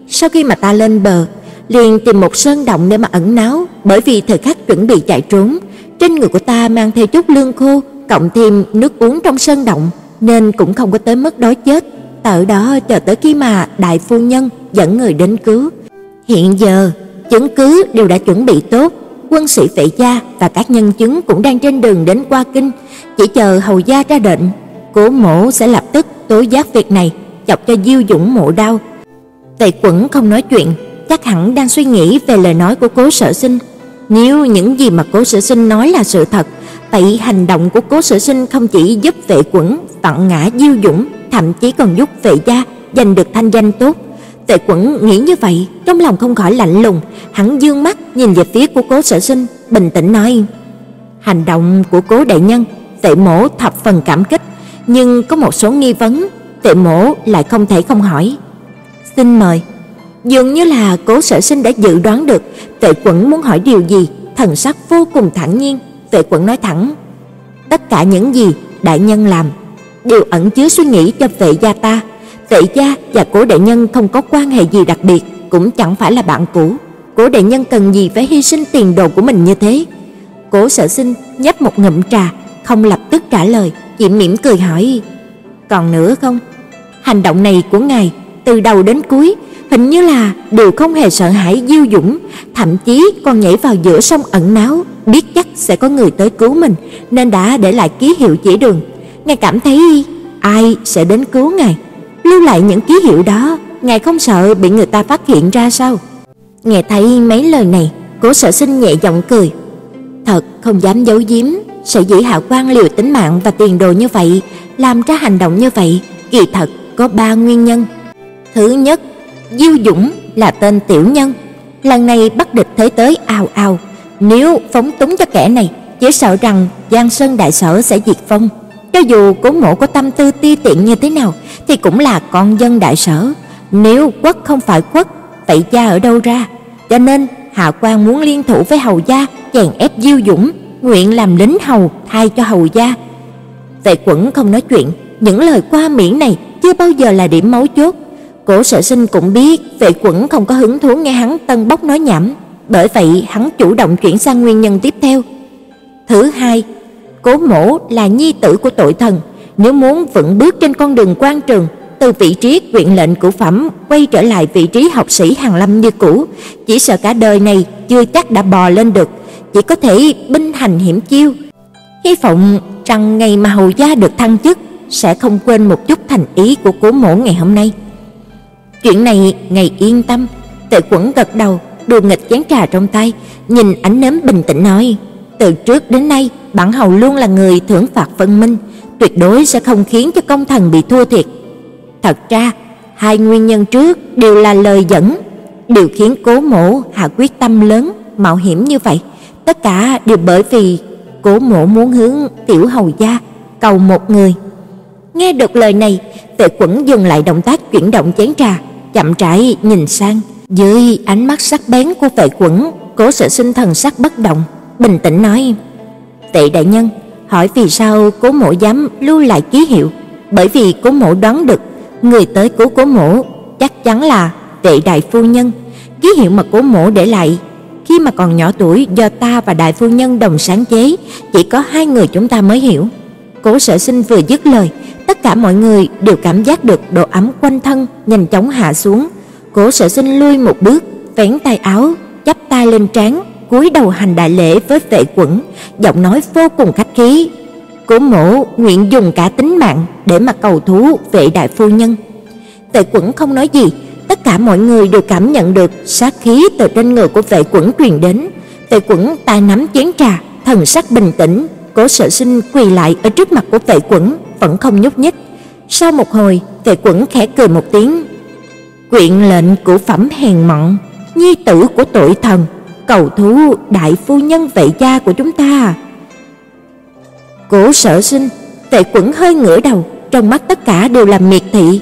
S1: sau khi mà ta lên bờ, liền tìm một sơn động để mà ẩn náu, bởi vì thời khắc chuẩn bị chạy trốn, trên người của ta mang theo chút lương khô, cộng thêm nước uống trong sơn động, nên cũng không có tới mức đói chết. Tại đó chờ tới khi mà đại phu nhân dẫn người đến cứu. Hiện giờ, chứng cứ đều đã chuẩn bị tốt, quân sĩ vệ gia và các nhân chứng cũng đang trên đường đến qua kinh, chỉ chờ hầu gia ra lệnh, Cố Mộ sẽ lập tức tối giác việc này, chọc cho Diêu Dũng mộ đau. Tề Quẩn không nói chuyện, chắc hẳn đang suy nghĩ về lời nói của Cố Sở Sinh. Nếu những gì mà Cố Sở Sinh nói là sự thật, vậy hành động của Cố Sở Sinh không chỉ giúp Vệ Quẩn vặn ngã Diêu Dũng, thậm chí còn giúp Vệ gia giành được thanh danh tốt. Tề Quẩn nghĩ như vậy, trong lòng không khỏi lạnh lùng, hắn dương mắt nhìn về phía của Cố Sở Sinh, bình tĩnh nói: "Hành động của Cố đại nhân, Tệ Mỗ thập phần cảm kích, nhưng có một số nghi vấn, Tệ Mỗ lại không thể không hỏi." "Xin mời." Dường như là Cố Sở Sinh đã dự đoán được Tệ Quẩn muốn hỏi điều gì, thần sắc vô cùng thản nhiên, Tệ Quẩn nói thẳng: "Tất cả những gì đại nhân làm đều ẩn chứa suy nghĩ cho vệ gia ta." Tệ gia và Cố đại nhân không có quan hệ gì đặc biệt, cũng chẳng phải là bạn cũ. Cố đại nhân cần gì phải hy sinh tiền đồ của mình như thế? Cố Sở Sinh nhấp một ngụm trà, không lập tức trả lời, chỉ mỉm cười hỏi: "Còn nữa không?" Hành động này của ngài từ đầu đến cuối hình như là đều không hề sợ hãi Diêu Dũng, thậm chí còn nhảy vào giữa sông ẩn náu, biết chắc sẽ có người tới cứu mình nên đã để lại ký hiệu chỉ đường. Ngài cảm thấy ai sẽ đến cứu ngài? Lưu lại những ký hiệu đó, ngài không sợ bị người ta phát hiện ra sao? Nghe thấy mấy lời này, Cố Sở Sinh nhẹ giọng cười. Thật không dám giấu giếm, sở dĩ Hạ Quan liều tính mạng và tiền đồ như vậy, làm ra hành động như vậy, kỳ thật có ba nguyên nhân. Thứ nhất, Diêu Dũng là tên tiểu nhân, lần này bắt địch thế tới ào ào, nếu phóng túng cho kẻ này, chỉ sợ rằng Giang Sơn đại sở sẽ diệt vong. Cho dù Cố Mộ có tâm tư ti tiện như thế nào thì cũng là con dân đại sở, nếu quốc không phải quốc, vậy gia ở đâu ra? Cho nên Hạ quan muốn liên thủ với hầu gia chèn ép Diêu Dũng, nguyện làm lính hầu thay cho hầu gia. Vệ Quẩn không nói chuyện, những lời qua miệng này chưa bao giờ là điểm mấu chốt. Cổ Sở Sinh cũng biết Vệ Quẩn không có hứng thú nghe hắn tân bốc nói nhảm, bởi vậy hắn chủ động chuyển sang nguyên nhân tiếp theo. Thứ hai, Cố Mỗ là nhi tử của tội thần, nếu muốn vững bước trên con đường quan trường, từ vị trí quyện lệnh cửu phẩm quay trở lại vị trí học sĩ hàng lâm như cũ, chỉ sợ cả đời này chưa chắc đã bò lên được, chỉ có thể binh hành hiểm chiêu. Hy vọng rằng ngày mà hầu gia được thăng chức sẽ không quên một chút thành ý của cố Mỗ ngày hôm nay. Chuyện này ngày yên tâm, Tệ Quẩn gật đầu, đưa nghịch chén trà trong tay, nhìn ánh nến bình tĩnh nói: "Từ trước đến nay, bản hầu luôn là người thưởng phạt phân minh, tuyệt đối sẽ không khiến cho công thần bị thua thiệt. Thật ra, hai nguyên nhân trước đều là lời dẫn, điều khiến Cố Mộ hạ quyết tâm lớn, mạo hiểm như vậy, tất cả đều bởi vì Cố Mộ muốn hướng tiểu hầu gia cầu một người. Nghe được lời này, Tệ Quẩn dừng lại động tác chuyển động chén trà, chậm rãi nhìn sang, dưới ánh mắt sắc bén của Tệ Quẩn, Cố Sở Sinh thần sắc bất động, bình tĩnh nói: "Tệ đại nhân, hỏi vì sao Cố Mộ dám lưu lại ký hiệu, bởi vì Cố Mộ đoán được người tới cứu Cố Mộ chắc chắn là Tệ đại phu nhân. Ký hiệu mà Cố Mộ để lại khi mà còn nhỏ tuổi do ta và đại phu nhân đồng sáng chế, chỉ có hai người chúng ta mới hiểu. Cố Sở Sinh vừa dứt lời, tất cả mọi người đều cảm giác được độ ấm quanh thân nhanh chóng hạ xuống. Cố Sở Sinh lui một bước, vén tay áo, chắp tay lên trán, cúi đầu hành đại lễ với vệ quẩn, giọng nói vô cùng khách khí. Cố mẫu nguyện dùng cả tính mạng để mà cầu thú vệ đại phu nhân. Vệ quẩn không nói gì, tất cả mọi người đều cảm nhận được sát khí từ trên người của vệ quẩn truyền đến. Vệ quẩn tay nắm chén trà, thần sắc bình tĩnh, Cố Sở Sinh quỳ lại ở trước mặt của Vệ Quẩn, vẫn không nhúc nhích. Sau một hồi, Vệ Quẩn khẽ cười một tiếng. Quyện lệnh của phẩm hèn mọn, nhi tử của tội thần, cầu thú đại phu nhân vệ gia của chúng ta. Cố Sở Sinh, Tệ Quẩn hơi ngửa đầu, trong mắt tất cả đều là miệt thị.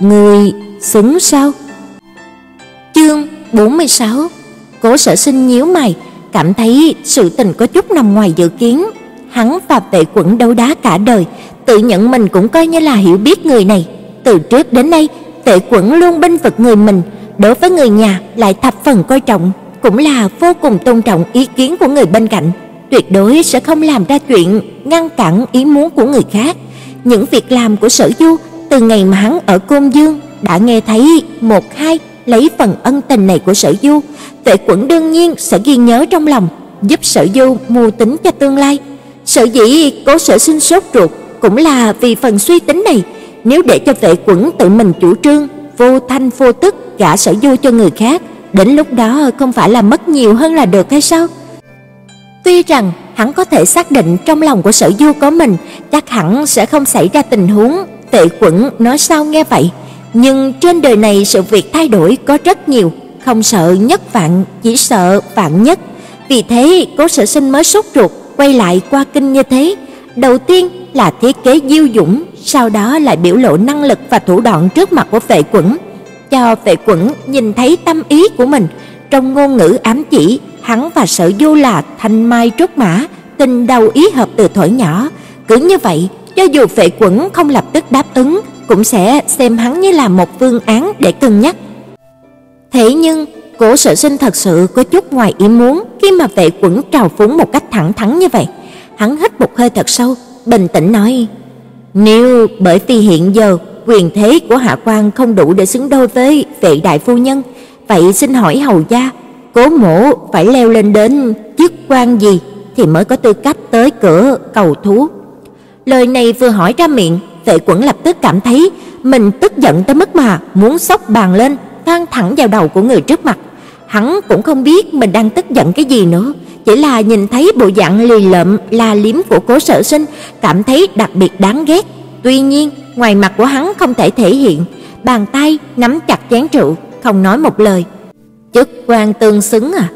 S1: Người xứng sao? Chương 46. Cố Sở Sinh nhíu mày, cảm thấy sự tình có chút nằm ngoài dự kiến. Hắn và Tệ Quẩn đấu đá cả đời, tự nhận mình cũng coi như là hiểu biết người này. Từ trước đến nay, Tệ Quẩn luôn binh vực người mình, đối với người nhà lại thập phần coi trọng, cũng là vô cùng tôn trọng ý kiến của người bên cạnh, tuyệt đối sẽ không làm ra chuyện ngăn cản ý muốn của người khác. Những việc làm của Sở Du từ ngày mà hắn ở Côn Dương đã nghe thấy một hai lấy phần ân tình này của Sở Du, Tệ Quẩn đương nhiên sẽ ghi nhớ trong lòng, giúp Sở Du mưu tính cho tương lai. Sở dĩ Cố Sở Sinh sốt ruột cũng là vì phần suy tính này, nếu để cho Tệ Quẩn tự mình chủ trương, vô thanh vô tức gả Sở Du cho người khác, đến lúc đó không phải là mất nhiều hơn là được hay sao? Tuy rằng hắn có thể xác định trong lòng của Sở Du có mình, chắc hẳn sẽ không xảy ra tình huống Tệ Quẩn nói sao nghe vậy, nhưng trên đời này sự việc thay đổi có rất nhiều, không sợ nhất vạn, chỉ sợ vạn nhất. Vì thế, Cố Sở Sinh mới sốt ruột quay lại qua kinh như thế. Đầu tiên là thiết kế diêu dũng, sau đó lại biểu lộ năng lực và thủ đoạn trước mặt của Vệ Quẩn, cho Vệ Quẩn nhìn thấy tâm ý của mình, trong ngôn ngữ ám chỉ hắn và Sở Du là thanh mai trúc mã, tình đầu ý hợp từ thuở nhỏ. Cứ như vậy, cho dù Vệ Quẩn không lập tức đáp ứng, cũng sẽ xem hắn như là một phương án để cân nhắc. Thế nhưng, Cố Sở Sinh thật sự có chút ngoài ý muốn khi mà Vệ Quẩn trào phúng một cách thẳng thắn như vậy. Hắn hít một hơi thật sâu, bình tĩnh nói: "Nếu bởi vì hiện giờ quyền thế của hạ quan không đủ để xứng đôi với Vệ đại phu nhân, vậy xin hỏi hầu gia, Cố mẫu phải leo lên đến chức quan gì thì mới có tư cách tới cửa cầu thú?" Lời này vừa hỏi ra miệng, Vệ Quẩn lập tức cảm thấy mình tức giận tới mức mà muốn xốc bàn lên, than thẳng vào đầu của người trước mặt. Hắn cũng không biết mình đang tức giận cái gì nữa, chỉ là nhìn thấy bộ dạng lì lợm la liếm của Cố Sở Sinh, cảm thấy đặc biệt đáng ghét. Tuy nhiên, ngoài mặt của hắn không thể thể hiện, bàn tay nắm chặt chén rượu, không nói một lời. Chức quan tương xứng à?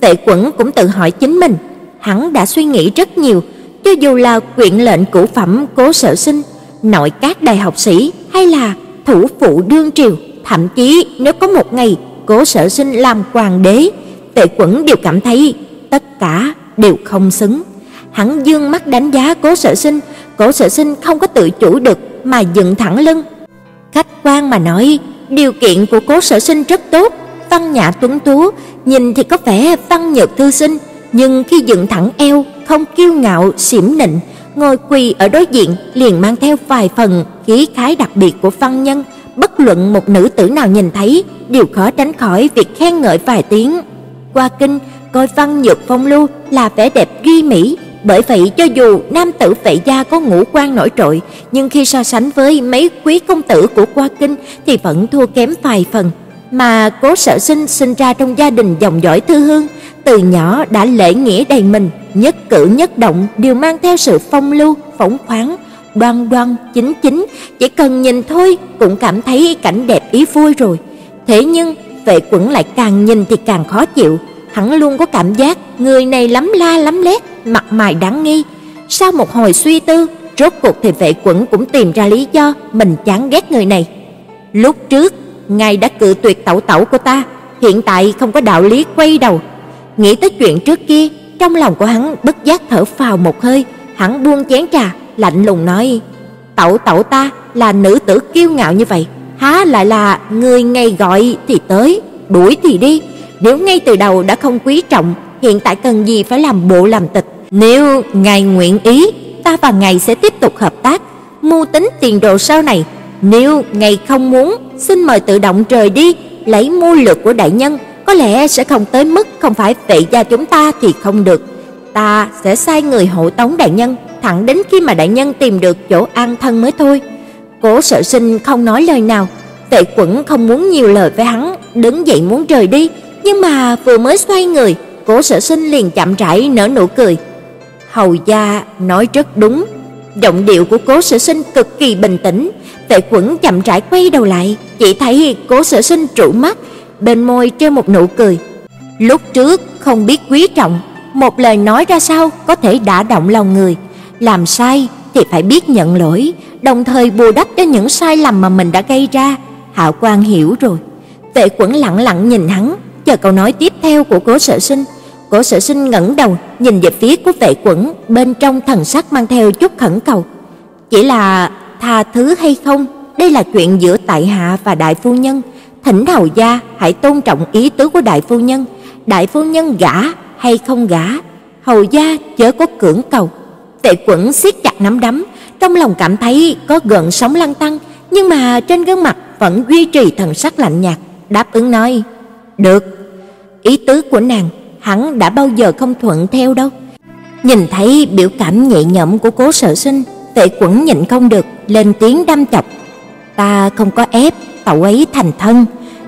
S1: Tệ Quẩn cũng tự hỏi chính mình, hắn đã suy nghĩ rất nhiều, cho dù là quyện lệnh cũ phẩm Cố Sở Sinh, nội các đại học sĩ hay là thủ phụ đương triều, thậm chí nếu có một ngày Cố Sở Sinh làm hoàng đế, Tệ Quẩn đều cảm thấy tất cả đều không xứng. Hắn dương mắt đánh giá Cố Sở Sinh, Cố Sở Sinh không có tự chủ được mà dựng thẳng lưng. Khách quan mà nói, điều kiện của Cố Sở Sinh rất tốt, văn nhã tuấn tú, nhìn thì có vẻ văn nhược thư sinh, nhưng khi dựng thẳng eo, không kiêu ngạo xiểm nịnh, ngồi quỳ ở đối diện liền mang theo vài phần khí khái đặc biệt của văn nhân, bất luận một nữ tử nào nhìn thấy đều khó tránh khỏi việc khen ngợi vài tiếng. Qua kinh, coi văn nhược phong lưu là vẻ đẹp duy mỹ, bởi vậy cho dù nam tử vệ gia có ngũ quan nổi trội, nhưng khi so sánh với mấy quý công tử của qua kinh thì vẫn thua kém vài phần. Mà Cố Sở Sinh sinh ra trong gia đình dòng dõi thư hương, từ nhỏ đã lễ nghĩa đầy mình, nhất cử nhất động đều mang theo sự phong lưu, phóng khoáng, đoan đoan, chính chính, chỉ cần nhìn thôi cũng cảm thấy cảnh đẹp ý vui rồi. Thế nhưng, Vệ Quẩn lại càng nhìn thì càng khó chịu, hắn luôn có cảm giác người này lắm la lắm lét, mặt mày đáng nghi. Sau một hồi suy tư, rốt cuộc thì Vệ Quẩn cũng tìm ra lý do mình chán ghét người này. Lúc trước, ngài đã cự tuyệt tẩu tẩu của ta, hiện tại không có đạo lý quay đầu. Nghĩ tới chuyện trước kia, trong lòng của hắn bất giác thở phào một hơi, hắn buông chén trà, lạnh lùng nói: "Tẩu tẩu ta là nữ tử kiêu ngạo như vậy, há lại là người ngày gọi thì tới, đuổi thì đi, nếu ngay từ đầu đã không quý trọng, hiện tại cần gì phải làm bộ làm tịch. Nếu ngài nguyện ý, ta và ngài sẽ tiếp tục hợp tác, mưu tính tiền đồ sau này. Nếu ngài không muốn, xin mời tự động rời đi, lấy mưu lược của đại nhân, có lẽ sẽ không tới mức không phải vệ gia chúng ta thì không được. Ta sẽ sai người hộ tống đại nhân, thẳng đến khi mà đại nhân tìm được chỗ an thân mới thôi. Cố Sở Sinh không nói lời nào, tệ Quẩn không muốn nhiều lời với hắn, đứng dậy muốn rời đi, nhưng mà vừa mới xoay người, Cố Sở Sinh liền chậm rãi nở nụ cười. Hầu gia nói rất đúng, giọng điệu của Cố Sở Sinh cực kỳ bình tĩnh, Tệ Quẩn chậm rãi quay đầu lại, chỉ thấy Cố Sở Sinh trụ mắt, bên môi treo một nụ cười. Lúc trước không biết quý trọng, một lời nói ra sao có thể đả động lòng người, làm sai thì phải biết nhận lỗi, đồng thời bù đắp cho những sai lầm mà mình đã gây ra. Hạo Quang hiểu rồi. Tệ Quẩn lặng lặng nhìn hắn, chờ câu nói tiếp theo của Cố Sở Sinh. Cố Sở Sinh ngẩng đầu, nhìn về phía của Vệ Quẩn, bên trong thần sắc mang theo chút khẩn cầu. Chỉ là tha thứ hay không, đây là chuyện giữa tại hạ và đại phu nhân, thỉnh hầu gia hãy tôn trọng ý tứ của đại phu nhân, đại phu nhân gả hay không gả, hầu gia chớ có cưỡng cầu. vệ Quẩn siết chặt nắm đấm, trong lòng cảm thấy có gợn sóng lăn tăng, nhưng mà trên gương mặt vẫn duy trì thần sắc lạnh nhạt, đáp ứng nói: "Được." Ý tứ của nàng, hắn đã bao giờ không thuận theo đâu. Nhìn thấy biểu cảm nhẹ nhõm của Cố Sở Sinh, Tệ Quẩn nhịn không được lên tiếng đâm chọc. "Ta không có ép cậu ấy thành thân,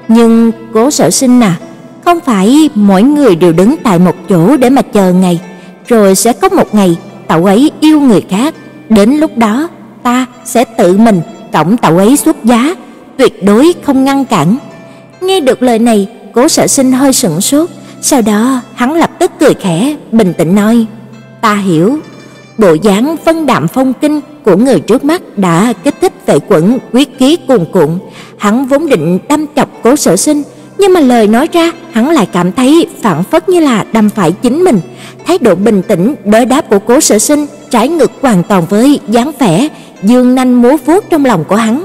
S1: nhưng Cố Sở Sinh à, không phải mỗi người đều đứng tại một chỗ để mà chờ ngày, rồi sẽ có một ngày cậu ấy yêu người khác, đến lúc đó ta sẽ tự mình cõng cậu ấy xuất giá, tuyệt đối không ngăn cản. Nghe được lời này, Cố Sở Sinh hơi sững sốt, sau đó hắn lập tức cười khẽ, bình tĩnh nói: "Ta hiểu." Bộ dáng phân đạm phong kinh của người trước mắt đã kích thích vậy quẩn quyết khí cuồn cuộn, hắn vốn định đâm chọc Cố Sở Sinh, nhưng mà lời nói ra, hắn lại cảm thấy phản phất như là đâm phải chính mình. Thái độ bình tĩnh, đối đáp của Cố Sở Sinh trái ngược hoàn toàn với dáng vẻ dương nanh múa vuốt trong lòng của hắn.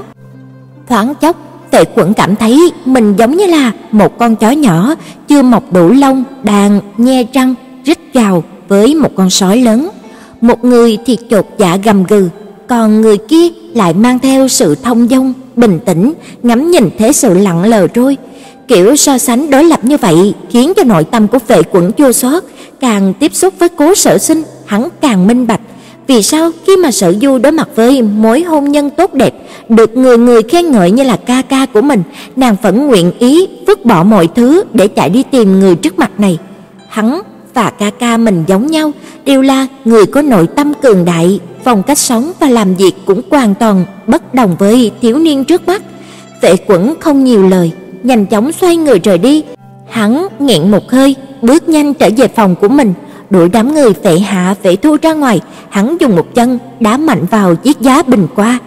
S1: Thoáng chốc, Tệ Quẩn cảm thấy mình giống như là một con chó nhỏ chưa mọc đủ lông đang nhe răng rít gào với một con sói lớn. Một người thì chột dạ gầm gừ, còn người kia lại mang theo sự thông dong, bình tĩnh, ngắm nhìn thế sự lặng lờ trôi. Kiểu so sánh đối lập như vậy khiến cho nội tâm của Vệ Quẩn chua xót, càng tiếp xúc với Cố Sở Sinh, hắn càng minh bạch vì sao khi mà Sở Du đối mặt với mối hôn nhân tốt đẹp, được người người khen ngợi như là ca ca của mình, nàng vẫn nguyện ý vứt bỏ mọi thứ để chạy đi tìm người trước mặt này. Hắn và ca ca mình giống nhau, đều là người có nội tâm cường đại, phong cách sống và làm việc cũng hoàn toàn bất đồng với thiếu niên trước mắt. Vệ Quẩn không nhiều lời, nhanh chóng xoay người rời đi. Hắn nghẹn một hơi, bước nhanh trở về phòng của mình, đuổi đám người vệ hạ vệ thu ra ngoài, hắn dùng một chân đá mạnh vào chiếc giá bình qua.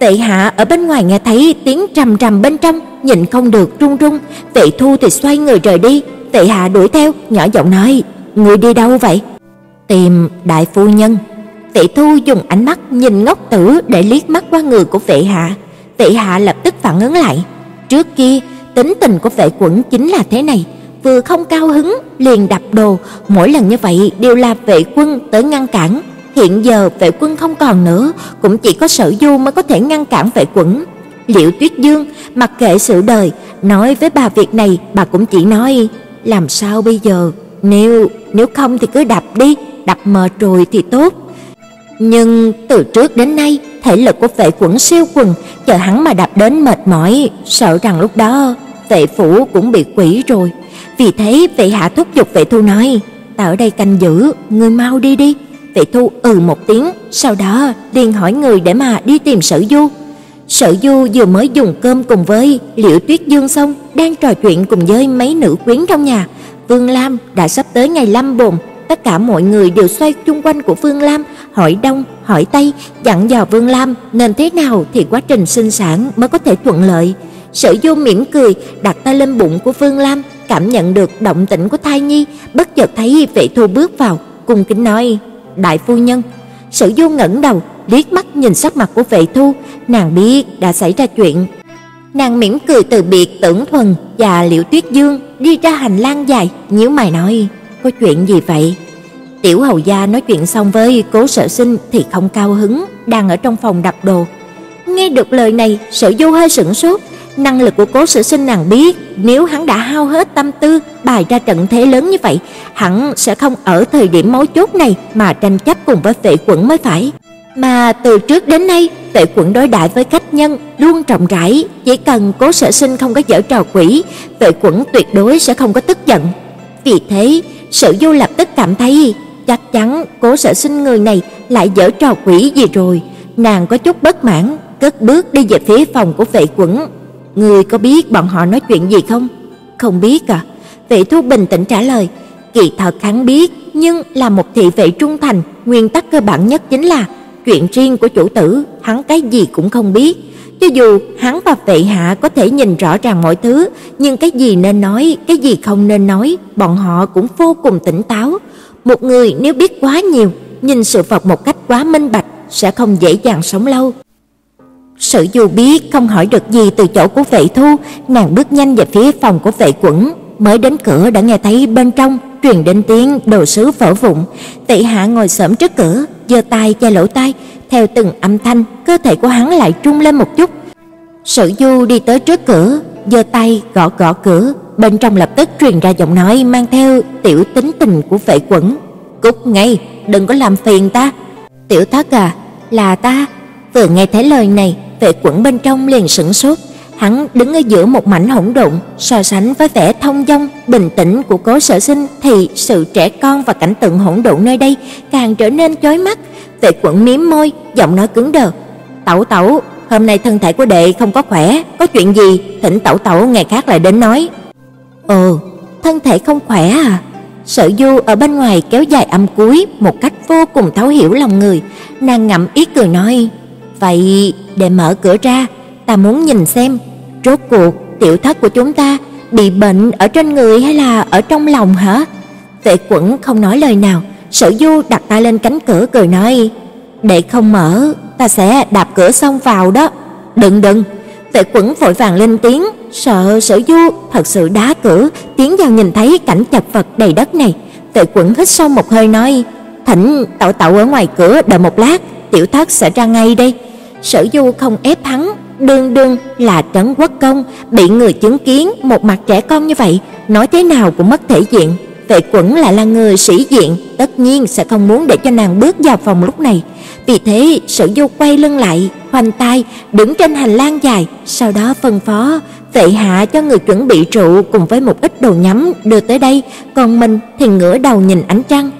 S1: Vệ hạ ở bên ngoài nghe thấy tiếng trầm trầm bên trong, nhìn không được run run, vệ thu thì xoay người rời đi, vệ hạ đuổi theo, nhỏ giọng nói: "Ngươi đi đâu vậy?" "Tìm đại phu nhân." Vệ thu dùng ánh mắt nhìn ngốc tử để liếc mắt qua người của vệ hạ. Vệ hạ lập tức phản ứng lại. Trước kia, tính tình của vệ quẩn chính là thế này, vừa không cao hứng liền đập đồ, mỗi lần như vậy đều là vệ quân tới ngăn cản. Hiện giờ vệ quân không còn nữa, cũng chỉ có Sở Du mới có thể ngăn cản vệ quẩn. Liễu Tuyết Dương mặc kệ sự đời, nói với bà việc này, bà cũng chỉ nói làm sao bây giờ, nếu nếu không thì cứ đập đi, đập mệt rồi thì tốt. Nhưng từ trước đến nay, thể lực của vệ quẩn siêu quần, chờ hắn mà đập đến mệt mỏi, sợ rằng lúc đó vệ phủ cũng bị quỷ rồi. Vì thế vệ hạ thúc giục vệ thu nói, ta ở đây canh giữ, ngươi mau đi đi. Vệ thu ừ một tiếng, sau đó liền hỏi người để mà đi tìm sở du. Sở du vừa mới dùng cơm cùng với Liễu Tuyết Dương xong, đang trò chuyện cùng với mấy nữ quyến trong nhà. Vương Lam đã sắp tới ngày lâm bồn, tất cả mọi người đều xoay chung quanh của Vương Lam, hỏi đông, hỏi tây, dặn dò Vương Lam nên thế nào thì quá trình sinh sản mới có thể thuận lợi. Sở Du mỉm cười, đặt tay lên bụng của Vương Lam, cảm nhận được động tĩnh của thai nhi, bất chợt thấy Vệ Thu bước vào, cung kính nói: "Đại phu nhân." Sở Du ngẩng đầu, liếc mắt nhìn sắc mặt của Vệ Thu, nàng biết đã xảy ra chuyện. Nàng mỉm cười từ biệt Tưởng Thuần và Liễu Tuyết Dương, đi ra hành lang dài, nhíu mày nói: "Có chuyện gì vậy?" Tiểu hầu gia nói chuyện xong với Cố Sở Sinh thì không cao hứng, đang ở trong phòng đập đồ. Nghe được lời này, Sở Du hơi sững sốt, năng lực của Cố Sở Sinh nàng biết, nếu hắn đã hao hết tâm tư bày ra trận thế lớn như vậy, hắn sẽ không ở thời điểm mấu chốt này mà tranh chấp cùng với Vệ Quẩn mới phải. Mà từ trước đến nay, Vệ Quẩn đối đãi với khách nhân luôn rộng rãi, chỉ cần Cố Sở Sinh không có giở trò quỷ, Vệ Quẩn tuyệt đối sẽ không có tức giận. Vì thế, Sở Du lập tức cảm thấy chắc chắn Cố Sở Sinh người này lại giở trò quỷ gì rồi, nàng có chút bất mãn, cất bước đi về phía phòng của Vệ Quẩn. Người có biết bọn họ nói chuyện gì không? Không biết à? Vệ Thu bình tĩnh trả lời, kỳ thật hắn biết, nhưng là một thị vệ trung thành, nguyên tắc cơ bản nhất chính là chuyện riêng của chủ tử, hắn cái gì cũng không biết. Cho dù hắn và vệ hạ có thể nhìn rõ ràng mọi thứ, nhưng cái gì nên nói, cái gì không nên nói, bọn họ cũng vô cùng tỉnh táo. Một người nếu biết quá nhiều, nhìn sự vật một cách quá minh bạch sẽ không dễ dàng sống lâu. Sử Du biết không hỏi được gì từ chỗ của Vệ Thu, nàng bước nhanh về phía phòng của Vệ Quẩn, mới đến cửa đã nghe thấy bên trong truyền đến tiếng đồ sứ vỡ vụn. Tệ Hạ ngồi xổm trước cửa, giơ tay che lỗ tai, theo từng âm thanh, cơ thể của hắn lại trung lên một chút. Sử Du đi tới trước cửa, giơ tay gõ gõ cửa, bên trong lập tức truyền ra giọng nói mang theo tiểu tính tình của Vệ Quẩn. "Cút ngay, đừng có làm phiền ta." "Tiểu Thất à, là ta." Vừa nghe thấy lời này, Vệ Quẩn bên trong liền sững sốt, hắn đứng ở giữa một mảnh hỗn độn, so sánh với vẻ thông dong, bình tĩnh của Cố Sở Sinh thì sự trẻ con và cảnh tượng hỗn độn nơi đây càng trở nên chói mắt. Vệ Quẩn mím môi, giọng nói cứng đờ, "Tẩu tẩu, hôm nay thân thể của đệ không có khỏe, có chuyện gì, thỉnh tẩu tẩu ngày khác lại đến nói." "Ồ, thân thể không khỏe à?" Sở Du ở bên ngoài kéo dài âm cuối một cách vô cùng thấu hiểu lòng người, nàng ngậm ý cười nói: "Vậy để mở cửa ra, ta muốn nhìn xem rốt cuộc tiểu thất của chúng ta bị bệnh ở trên người hay là ở trong lòng hả?" Vệ Quẩn không nói lời nào, Sở Du đặt tay lên cánh cửa cười nói: "Để không mở, ta sẽ đạp cửa xông vào đó." "Đừng đừng." Vệ Quẩn vội vàng lên tiếng, sợ Sở Du thật sự đá cửa, tiến vào nhìn thấy cảnh chật vật đầy đất này. Vệ Quẩn hít sâu một hơi nói: "Thỉnh tẩu tẩu ở ngoài cửa đợi một lát, tiểu thất sẽ ra ngay đây." Sở Du không ép hắn, đương đương là trấn quốc công, bị người chứng kiến một mặt trẻ con như vậy, nói thế nào cũng mất thể diện. Vệ Quẩn lại là người sĩ diện, tất nhiên sẽ không muốn để cho nàng bước vào phòng lúc này. Vì thế, Sở Du quay lưng lại, khoanh tay, đứng trên hành lang dài, sau đó phân phó Vệ hạ cho người chuẩn bị rượu cùng với một ít đồ nhắm đưa tới đây, còn mình thì ngửa đầu nhìn ánh trăng.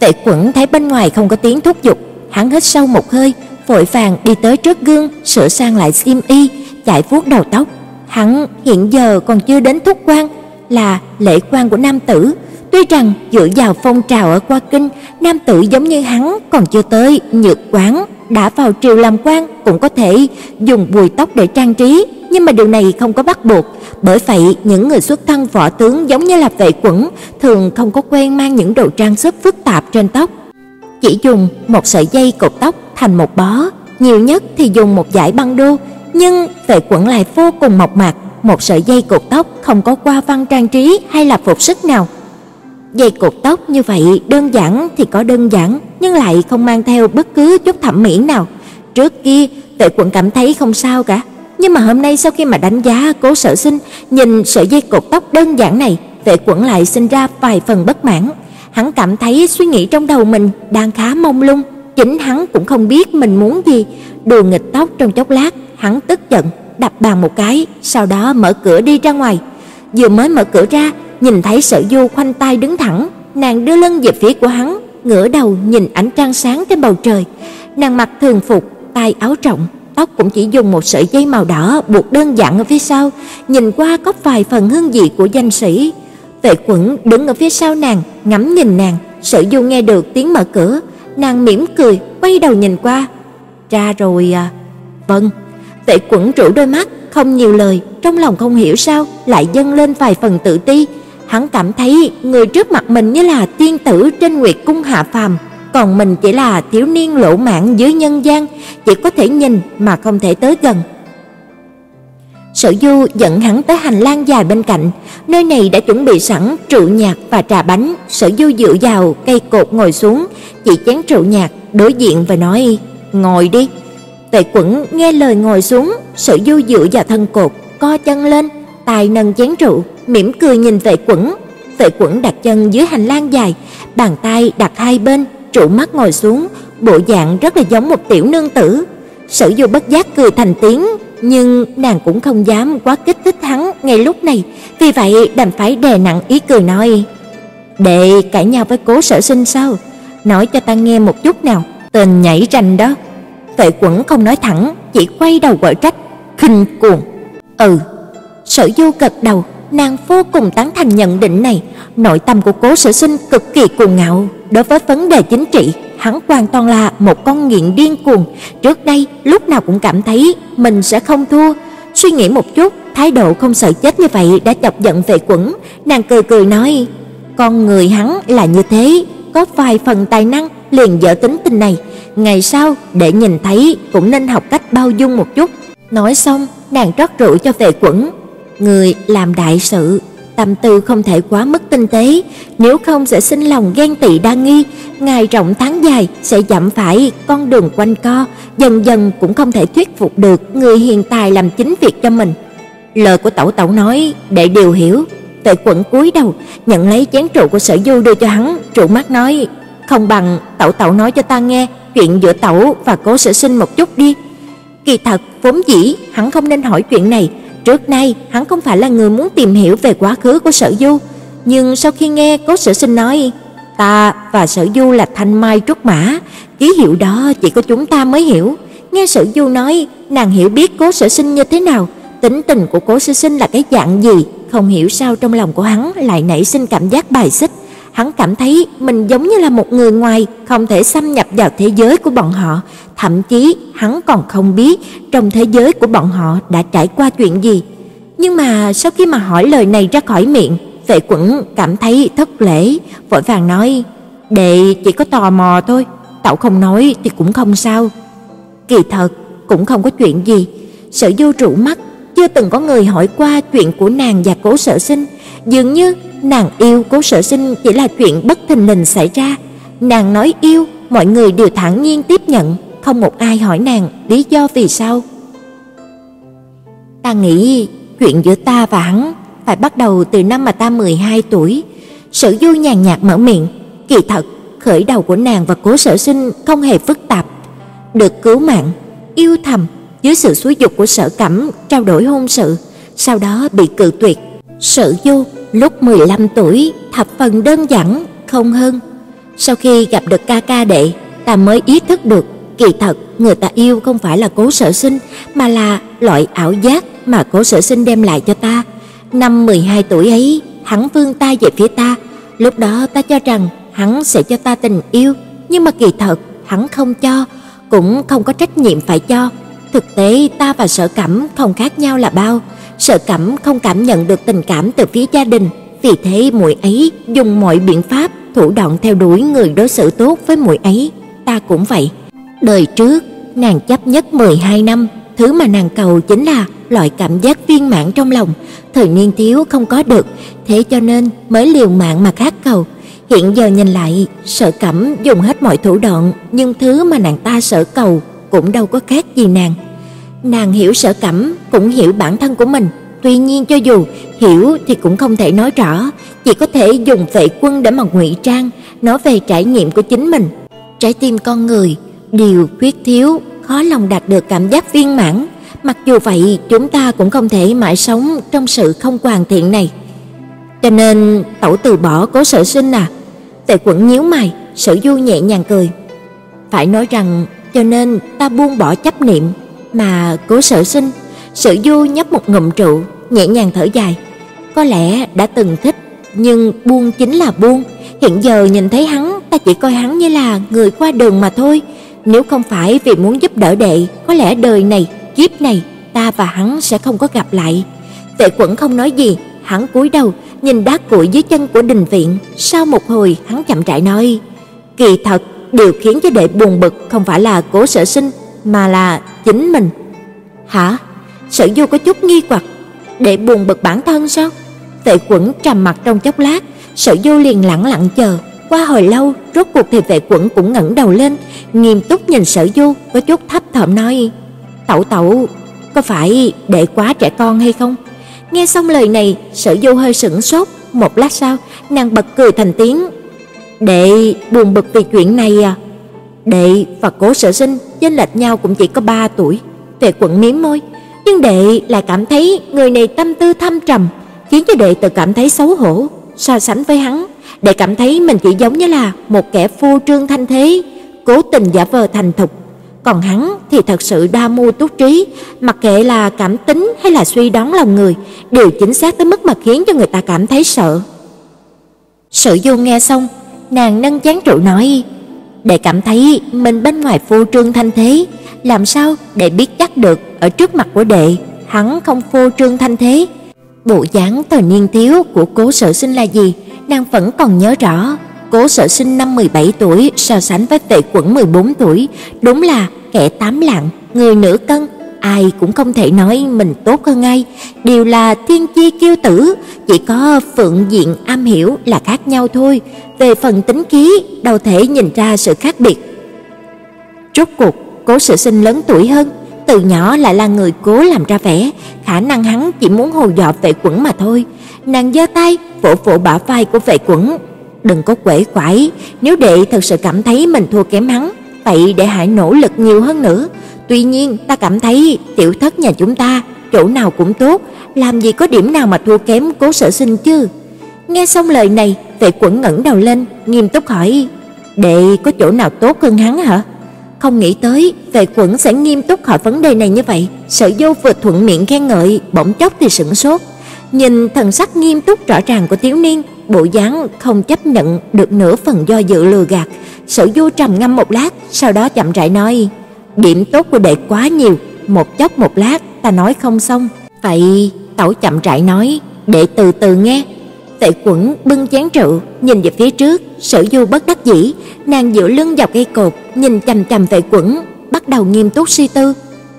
S1: Vệ Quẩn thấy bên ngoài không có tiếng thúc giục, hắn hít sâu một hơi, vội vàng đi tới trước gương, sửa sang lại xiêm y, chải vuốt đầu tóc. Hắn hiện giờ còn chưa đến thúc quan, là lễ quan của nam tử, Tuy rằng dựa vào phong trào ở qua kinh, nam tử giống như hắn còn chưa tới nhược quán, đã vào triều làm quan cũng có thể dùng bùi tóc để trang trí, nhưng mà điều này không có bắt buộc, bởi vậy những người xuất thân võ tướng giống như là vệ quẩn thường không có quen mang những đồ trang sức phức tạp trên tóc. Chỉ dùng một sợi dây cột tóc thành một bó, nhiều nhất thì dùng một dải băng đô, nhưng vệ quẩn lại vô cùng mộc mạc, một sợi dây cột tóc không có qua văn trang trí hay là phục sức nào Dây cột tóc như vậy đơn giản thì có đơn giản, nhưng lại không mang theo bất cứ chút thẩm mỹ nào. Trước kia, Tệ Quận cảm thấy không sao cả, nhưng mà hôm nay sau khi mà đánh giá Cố Sở Sinh, nhìn sợi dây cột tóc đơn giản này, Tệ Quận lại sinh ra vài phần bất mãn. Hắn cảm thấy suy nghĩ trong đầu mình đang khá mông lung, chính hắn cũng không biết mình muốn gì. đường nghịch tóc trong chốc lát, hắn tức giận, đập bàn một cái, sau đó mở cửa đi ra ngoài. Vừa mới mở cửa ra, nhìn thấy Sở Du khoanh tay đứng thẳng, nàng đưa lưng về phía của hắn, ngửa đầu nhìn ánh trăng sáng trên bầu trời. Nàng mặc thường phục, tay áo rộng, tóc cũng chỉ dùng một sợi dây màu đỏ buộc đơn giản ở phía sau, nhìn qua có vài phần hương vị của danh sĩ. Vệ Quẩn đứng ở phía sau nàng, ngắm nhìn nàng, Sở Du nghe được tiếng mở cửa, nàng mỉm cười, quay đầu nhìn qua. "Ra rồi à?" "Vâng." Vệ Quẩn rũ đôi mắt, không nhiều lời, trong lòng không hiểu sao lại dâng lên vài phần tự ti. Hắn cảm thấy người trước mặt mình như là tiên tử trên nguyệt cung hạ phàm, còn mình chỉ là thiếu niên lỗ mãng dưới nhân gian, chỉ có thể nhìn mà không thể tới gần. Sở Du dẫn hắn tới hành lang dài bên cạnh, nơi này đã chuẩn bị sẵn rượu nhạt và trà bánh. Sở Du dựa vào cây cột ngồi xuống, chỉ chén rượu nhạt đối diện và nói: "Ngồi đi." Tề Quẩn nghe lời ngồi xuống, Sở Du dựa vào thân cột, co chân lên, tay nâng chén rượu, mỉm cười nhìn Vệ Quẩn. Vệ Quẩn đặt chân dưới hành lang dài, bàn tay đặt hai bên, trụ mắt ngồi xuống, bộ dạng rất là giống một tiểu nương tử. Sở Du bất giác cười thành tiếng, nhưng nàng cũng không dám quá kích thích hắn ngay lúc này, vì vậy đành phải đè nặng ý cười nói: "Đệ cãi nhau với Cố Sở Sinh sao? Nói cho ta nghe một chút nào, tên nhảy ranh đó." Tệ Quẩn không nói thẳng, chỉ quay đầu gọi trách, khinh cuồng. "Ừ." Sở Du gật đầu, nàng vô cùng tán thành nhận định này, nội tâm của Cố Sở Sinh cực kỳ cuồng ngạo, đối với vấn đề chính trị, hắn hoàn toàn là một con nghiện điên cuồng, trước đây lúc nào cũng cảm thấy mình sẽ không thua. Suy nghĩ một chút, thái độ không sợ chết như vậy đã chọc giận Vệ Quẩn, nàng cười cười nói: "Con người hắn là như thế, có vài phần tài năng liền dở tính tình này, ngày sau để nhìn thấy cũng nên học cách bao dung một chút." Nói xong, nàng rót rượu cho Vệ Quẩn. Người làm đại sự, tâm tư không thể quá mức tinh tế, nếu không sẽ sinh lòng ghen tị đa nghi, ngày rộng tháng dài sẽ dặm phải con đường quanh co, dần dần cũng không thể thuyết phục được người hiện tài làm chính việc cho mình. Lời của tẩu tẩu nói để điều hiểu, Tệ Quẩn cúi đầu, nhận lấy chén rượu của Sở Du đưa cho hắn, trụ mắt nói: "Không bằng tẩu tẩu nói cho ta nghe chuyện giữa tẩu và Cố Sở Sinh một chút đi." Kỳ thật, vốn dĩ hắn không nên hỏi chuyện này, trước nay hắn không phải là người muốn tìm hiểu về quá khứ của Sở Du, nhưng sau khi nghe Cố Sở Sinh nói, ta và Sở Du là thanh mai trúc mã, ký hiệu đó chỉ có chúng ta mới hiểu. Nghe Sở Du nói, nàng hiểu biết Cố Sở Sinh như thế nào, tính tình của Cố Sở Sinh là cái dạng gì, không hiểu sao trong lòng của hắn lại nảy sinh cảm giác bài xích. Hắn cảm thấy mình giống như là một người ngoài, không thể xâm nhập vào thế giới của bọn họ, thậm chí hắn còn không biết trong thế giới của bọn họ đã trải qua chuyện gì. Nhưng mà sau khi mà hỏi lời này ra khỏi miệng, Vệ Quẩn cảm thấy thất lễ, vội vàng nói: "Đệ chỉ có tò mò thôi, tẩu không nói thì cũng không sao." Kỳ thật cũng không có chuyện gì. Sở Du trụ mắt, chưa từng có người hỏi qua chuyện của nàng và Cố Sở Sinh, dường như nàng yêu Cố Sở Sinh chỉ là chuyện bất thình lình xảy ra. Nàng nói yêu, mọi người đều thản nhiên tiếp nhận, không một ai hỏi nàng lý do vì sao. Ta nghĩ chuyện giữa ta và hắn phải bắt đầu từ năm mà ta 12 tuổi. Sở Du nhàn nhạt mở miệng, kỳ thật khởi đầu của nàng và Cố Sở Sinh không hề phức tạp, được cứu mạng, yêu thầm dưới sự xúi dục của Sở Cẩm trao đổi hôn sự, sau đó bị cự tuyệt. Sở Du lúc 15 tuổi thập phần đơn giản, không hơn. Sau khi gặp được ca ca đệ, ta mới ý thức được kỳ thật người ta yêu không phải là Cố Sở Sinh, mà là loại ảo giác mà Cố Sở Sinh đem lại cho ta. Năm 12 tuổi ấy, hắn vươn tay về phía ta, lúc đó ta cho rằng hắn sẽ cho ta tình yêu, nhưng mà kỳ thật hắn không cho, cũng không có trách nhiệm phải cho. Thực tế ta và Sở Cẩm không khác nhau là bao, Sở Cẩm không cảm nhận được tình cảm từ phía gia đình, vì thế muội ấy dùng mọi biện pháp thủ đoạn theo đuổi người đối xử tốt với muội ấy, ta cũng vậy. Đời trước, nàng chấp nhất 12 năm, thứ mà nàng cầu chính là loại cảm giác viên mãn trong lòng, thời niên thiếu không có được, thế cho nên mới liều mạng mà khát cầu. Hiện giờ nhìn lại, Sở Cẩm dùng hết mọi thủ đoạn, nhưng thứ mà nàng ta sở cầu cũng đâu có khác gì nàng. Nàng hiểu Sở Cẩm, cũng hiểu bản thân của mình, tuy nhiên cho dù hiểu thì cũng không thể nói rõ, chỉ có thể dùng vệ quân để mà ngụy trang, nói về trải nghiệm của chính mình. Trái tim con người điều khuyết thiếu, khó lòng đạt được cảm giác viên mãn, mặc dù vậy chúng ta cũng không thể mãi sống trong sự không hoàn thiện này. Cho nên tẩu từ bỏ Cố Sở Sinh à? Tề Quẩn nhíu mày, Sở Du nhẹ nhàng cười. Phải nói rằng cho nên ta buông bỏ chấp niệm, mà Cố Sở Sinh, Sở Du nhấp một ngụm rượu, nhẹ nhàng thở dài. Có lẽ đã từng thích, nhưng buông chính là buông, hiện giờ nhìn thấy hắn, ta chỉ coi hắn như là người qua đường mà thôi. Nếu không phải vì muốn giúp đỡ đệ, có lẽ đời này, kiếp này ta và hắn sẽ không có gặp lại. Tệ Quẩn không nói gì, hắn cúi đầu nhìn đá cuội dưới chân của đình viện, sau một hồi hắn chậm rãi nói: "Kỳ thật, điều khiến cho đệ buồn bực không phải là Cố Sở Sinh, mà là chính mình." "Hả?" Sở Du có chút nghi hoặc, để buồn bực bản thân sao?" Tệ Quẩn trầm mặt trong chốc lát, Sở Du liền lặng lặng chờ, qua hồi lâu, rốt cuộc thì vệ quẩn cũng ngẩng đầu lên, nghiêm túc nhìn Sở Du, có chút thấp thỏm nói: "Tẩu tẩu, có phải đệ quá trẻ con hay không?" Nghe xong lời này, Sở Du hơi sững sốt, một lát sau, nàng bật cười thành tiếng. "Đệ buồn bực vì chuyện này à?" Đệ và Cố Sở Sinh chênh lệch nhau cũng chỉ có 3 tuổi. Tề Quận miếm môi, nhưng đệ lại cảm thấy người này tâm tư thâm trầm, khiến cho đệ tự cảm thấy xấu hổ, so sánh với hắn, đệ cảm thấy mình chỉ giống như là một kẻ phô trương thanh thế, cố tình giả vờ thành thục. còn hắn thì thật sự đa mưu túc trí, mặc kệ là cảm tính hay là suy đoán lòng người, đều chính xác tới mức mà khiến cho người ta cảm thấy sợ. Sử Du nghe xong, nàng nâng chén rượu nói: "Để cảm thấy mình bên ngoài phô trương thanh thế, làm sao để biết chắc được ở trước mặt của đệ, hắn không phô trương thanh thế?" Bộ dáng thời niên thiếu của Cố Sở Sinh là gì, nàng vẫn còn nhớ rõ. Cố Sở Sinh năm 17 tuổi so sánh với Tệ Quẩn 14 tuổi, đúng là kẻ tám lạng, người nửa cân, ai cũng không thể nói mình tốt hơn ai, đều là thiên chi kiêu tử, chỉ có phượng diện am hiểu là khác nhau thôi, về phần tính khí đâu thể nhìn ra sự khác biệt. Rốt cuộc, Cố Sở Sinh lớn tuổi hơn, từ nhỏ lại là người cố làm ra vẻ, khả năng hắn chỉ muốn hù dọa Vệ Quẩn mà thôi. Nàng giơ tay vỗ vỗ bả vai của Vệ Quẩn, "Đừng có quể quải, nếu đệ thật sự cảm thấy mình thua kém hắn, vậy để hãy nỗ lực nhiều hơn nữa. Tuy nhiên, ta cảm thấy tiểu thất nhà chúng ta chỗ nào cũng tốt, làm gì có điểm nào mà thua kém Cố Sở Sinh chứ?" Nghe xong lời này, Vệ Quẩn ngẩng đầu lên, nghiêm túc hỏi, "Đệ có chỗ nào tốt hơn hắn hả?" Không nghĩ tới Vệ Quẩn sẽ nghiêm túc hỏi vấn đề này như vậy, Sở Du vừa thuận miệng khen ngợi, bỗng chốc thì sững sốt, nhìn thần sắc nghiêm túc rõ ràng của thiếu niên, bộ dáng không chấp nhận được nửa phần do dự lừa gạt. Sở Du trầm ngâm một lát, sau đó chậm rãi nói: "Điểm tốt của đệ quá nhiều, một chốc một lát ta nói không xong." Vậy, Tẩu chậm rãi nói, "Đệ từ từ nghe." Tệ Quẩn bưng chén rượu, nhìn về phía trước, Sở Du bất đắc dĩ, nàng dựa lưng vào cây cột, nhìn chằm chằm Tệ Quẩn, bắt đầu nghiêm túc suy tư,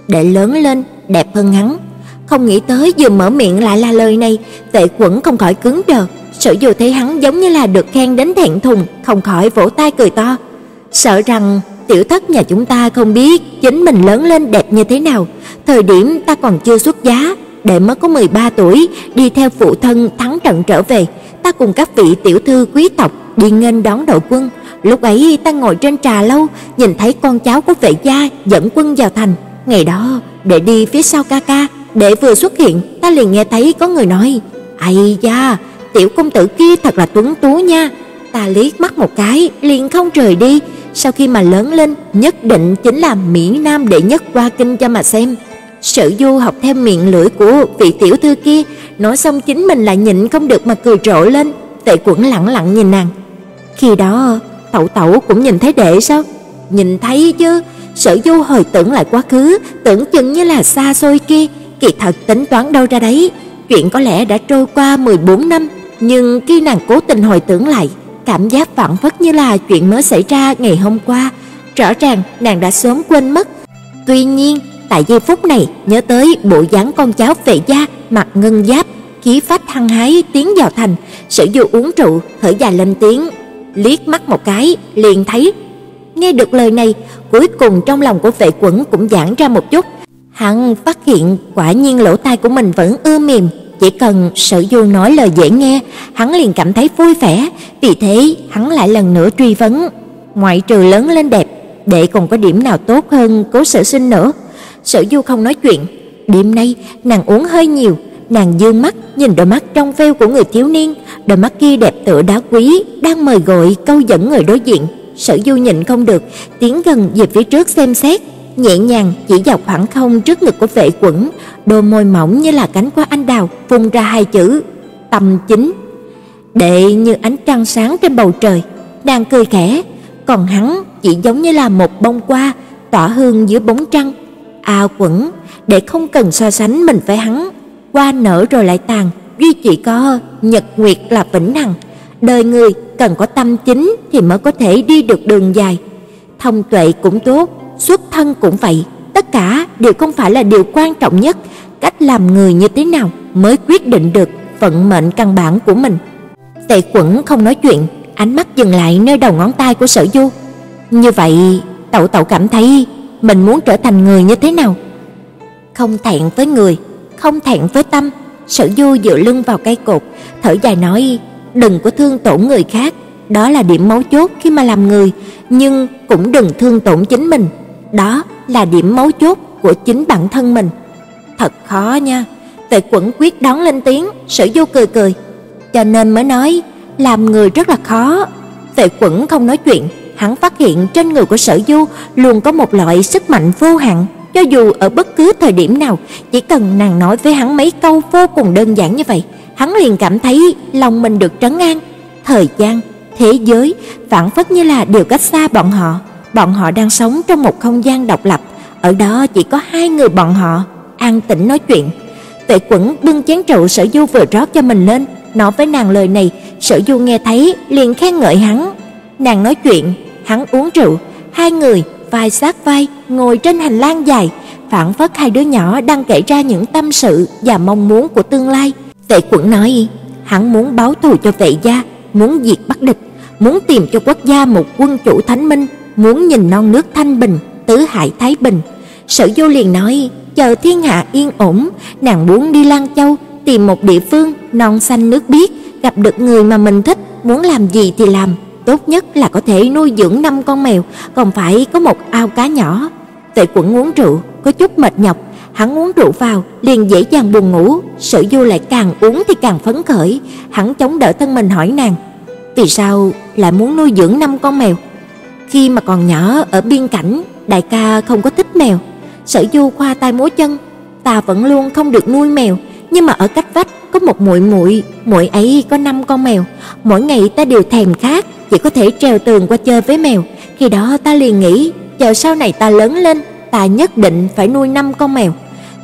S1: để lớn lên đẹp hơn hắn. Không nghĩ tới vừa mở miệng lại là lời này, Tệ Quẩn không khỏi cứng đờ, Sở Du thấy hắn giống như là được khen đến thẹn thùng, không khỏi vỗ tay cười to, sợ rằng tiểu thất nhà chúng ta không biết chính mình lớn lên đẹp như thế nào, thời điểm ta còn chưa xuất giá, đệ mới có 13 tuổi, đi theo phụ thân thắng trận trở về, ta cùng các vị tiểu thư quý tộc đi nghênh đón đội quân. Lúc ấy ta ngồi trên trà lâu, nhìn thấy con cháu của vệ gia dẫn quân vào thành. Ngày đó, đệ đi phía sau ca ca, đệ vừa xuất hiện, ta liền nghe thấy có người nói: "Ai da, tiểu công tử kia thật là tuấn tú nha." Ta liếc mắt một cái, liền không rời đi. Sau khi mà lớn lên, nhất định chính là mỹ nam đệ nhất qua kinh cho mà xem. Sở Du học theo miệng lưỡi của vị tiểu thư kia, nói xong chính mình lại nhịn không được mà cười rộ lên. Tệ Quẩn lặng lặng nhìn nàng. Khi đó, Tẩu Tẩu cũng nhìn thấy đệ sao? Nhìn thấy chứ. Sở Du hồi tưởng lại quá khứ, tưởng chừng như là xa xôi kia, kỳ thật tính toán đâu ra đấy. Chuyện có lẽ đã trôi qua 14 năm, nhưng khi nàng cố tình hồi tưởng lại, cảm giác phản phất như là chuyện mới xảy ra ngày hôm qua. Rõ ràng nàng đã sớm quên mất. Tuy nhiên, tại giây phút này nhớ tới bộ dáng con cháu vệ gia mặc ngân giáp, khí phách hăng hái tiến vào thành, Sử Du uống rượu, thở dài lên tiếng, liếc mắt một cái liền thấy. Nghe được lời này, cuối cùng trong lòng của Vệ Quẩn cũng giãn ra một chút. Hắn phát hiện quả nhiên lỗ tai của mình vẫn ưa mềm, chỉ cần Sở Du nói lời dễ nghe, hắn liền cảm thấy vui vẻ, vì thế hắn lại lần nữa truy vấn, ngoại trừ lớn lên đẹp, đệ còn có điểm nào tốt hơn Cố Sở Sinh nữa? Sở Du không nói chuyện, đêm nay nàng uống hơi nhiều, nàng dương mắt nhìn đôi mắt trong veo của người thiếu niên, đôi mắt kia đẹp tựa đá quý, đang mời gọi câu dẫn người đối diện. Sở Du nhịn không được, tiến gần về phía trước xem xét, nhẹ nhàng chỉ vào khoảng không trước ngực của Vệ Quẩn, đôi môi mỏng như là cánh hoa anh đào phun ra hai chữ tâm chính. Đệ như ánh trăng sáng trên bầu trời, đang cười khẽ, còn hắn chỉ giống như là một bông hoa tỏa hương dưới bóng trăng. A Quẩn, để không cần so sánh mình với hắn, hoa nở rồi lại tàn, duy chỉ có nhật nguyệt là vĩnh hằng. Đời người cần có tâm chính thì mới có thể đi được đường dài. Thông tuệ cũng tốt, xuất thân cũng vậy, tất cả đều không phải là điều quan trọng nhất, cách làm người như thế nào mới quyết định được vận mệnh căn bản của mình. Tề Quẩn không nói chuyện, ánh mắt dừng lại nơi đầu ngón tay của Sở Du. Như vậy, Tẩu Tẩu cảm thấy mình muốn trở thành người như thế nào? Không thẹn với người, không thẹn với tâm, Sở Du dựa lưng vào cây cột, thở dài nói, đừng có thương tổn người khác, đó là điểm mấu chốt khi mà làm người, nhưng cũng đừng thương tổn chính mình, đó là điểm mấu chốt của chính bản thân mình. Thật khó nha. Tề Quẩn quyết đón lên tiếng, Sở Du cười cười, cho nên mới nói làm người rất là khó. Tề Quẩn không nói chuyện, hắn phát hiện trên người của Sở Du luôn có một loại sức mạnh vô hạn, cho dù ở bất cứ thời điểm nào, chỉ cần nàng nói với hắn mấy câu vô cùng đơn giản như vậy, hắn liền cảm thấy lòng mình được trấn an. Thời gian, thế giới phản phất như là đều cách xa bọn họ, bọn họ đang sống trong một không gian độc lập, ở đó chỉ có hai người bọn họ an tĩnh nói chuyện. Tệ Quẩn bưng chén rượu Sở Du vừa rót cho mình lên, nói với nàng lời này, Sở Du nghe thấy liền khen ngợi hắn. Nàng nói chuyện, hắn uống rượu, hai người vai sát vai ngồi trên hành lang dài, phản phất hai đứa nhỏ đang kể ra những tâm sự và mong muốn của tương lai. Tệ Quẩn nói, hắn muốn báo thù cho Vệ gia, muốn diệt Bắc địch, muốn tìm cho quốc gia một quân chủ thánh minh, muốn nhìn non nước thanh bình, tứ hải thái bình. Sở Du liền nói, chờ thiên hạ yên ổn, nàng muốn đi Lan Châu tìm một địa phương non xanh nước biếc, gặp được người mà mình thích, muốn làm gì thì làm, tốt nhất là có thể nuôi dưỡng năm con mèo, còn phải có một ao cá nhỏ. Tệ Quẩn uống rượu, có chút mệt nhọc, hắn uống rượu vào liền dễ dàng buồn ngủ, Sở Du lại càng uống thì càng phấn khởi, hắn chống đỡ thân mình hỏi nàng, vì sao lại muốn nuôi dưỡng năm con mèo? Khi mà còn nhỏ ở biên cảnh, đại ca không có thích mèo. Sở Du khoa tay múa chân, ta vẫn luôn không được nuôi mèo, nhưng mà ở cách vách có một muội muội, muội ấy có năm con mèo, mỗi ngày ta đều thèm khát, chỉ có thể trèo tường qua chơi với mèo. Khi đó ta liền nghĩ, chờ sau này ta lớn lên, ta nhất định phải nuôi năm con mèo.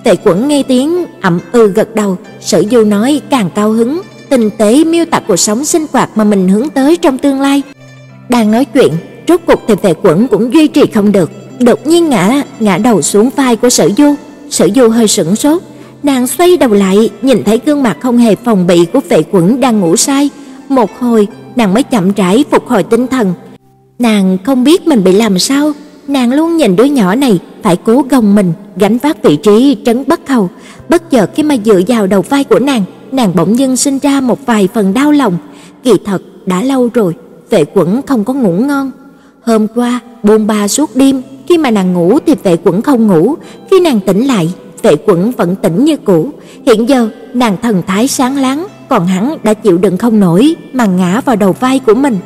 S1: Tệ Quẩn nghe tiếng ậm ừ gật đầu, Sở Du nói càng cao hứng, tinh tế miêu tả cuộc sống sinh hoạt mà mình hướng tới trong tương lai. Đang nói chuyện, rốt cục thì vệ Quẩn cũng duy trì không được, đột nhiên ngã ngã đầu xuống vai của Sở Du. Sở Du hơi sững sốt, nàng xoay đầu lại, nhìn thấy gương mặt không hề phòng bị của Vệ Quẩn đang ngủ say, một hồi nàng mới chậm rãi phục hồi tinh thần. Nàng không biết mình bị làm sao, nàng luôn nhìn đứa nhỏ này phải cố gồng mình gánh vác vị trí trấn bất Hầu, bất chợt khi mà dựa vào đầu vai của nàng, nàng bỗng dưng sinh ra một vài phần đau lòng. Kỳ thật đã lâu rồi, Vệ Quẩn không có ngủ ngon. Hôm qua bôn ba suốt đêm, khi mà nàng ngủ thì Vệ Quẩn không ngủ, khi nàng tỉnh lại, Vệ Quẩn vẫn tỉnh như cũ. Hiện giờ nàng thần thái sáng láng, còn hắn đã chịu đựng không nổi mà ngã vào đầu vai của mình.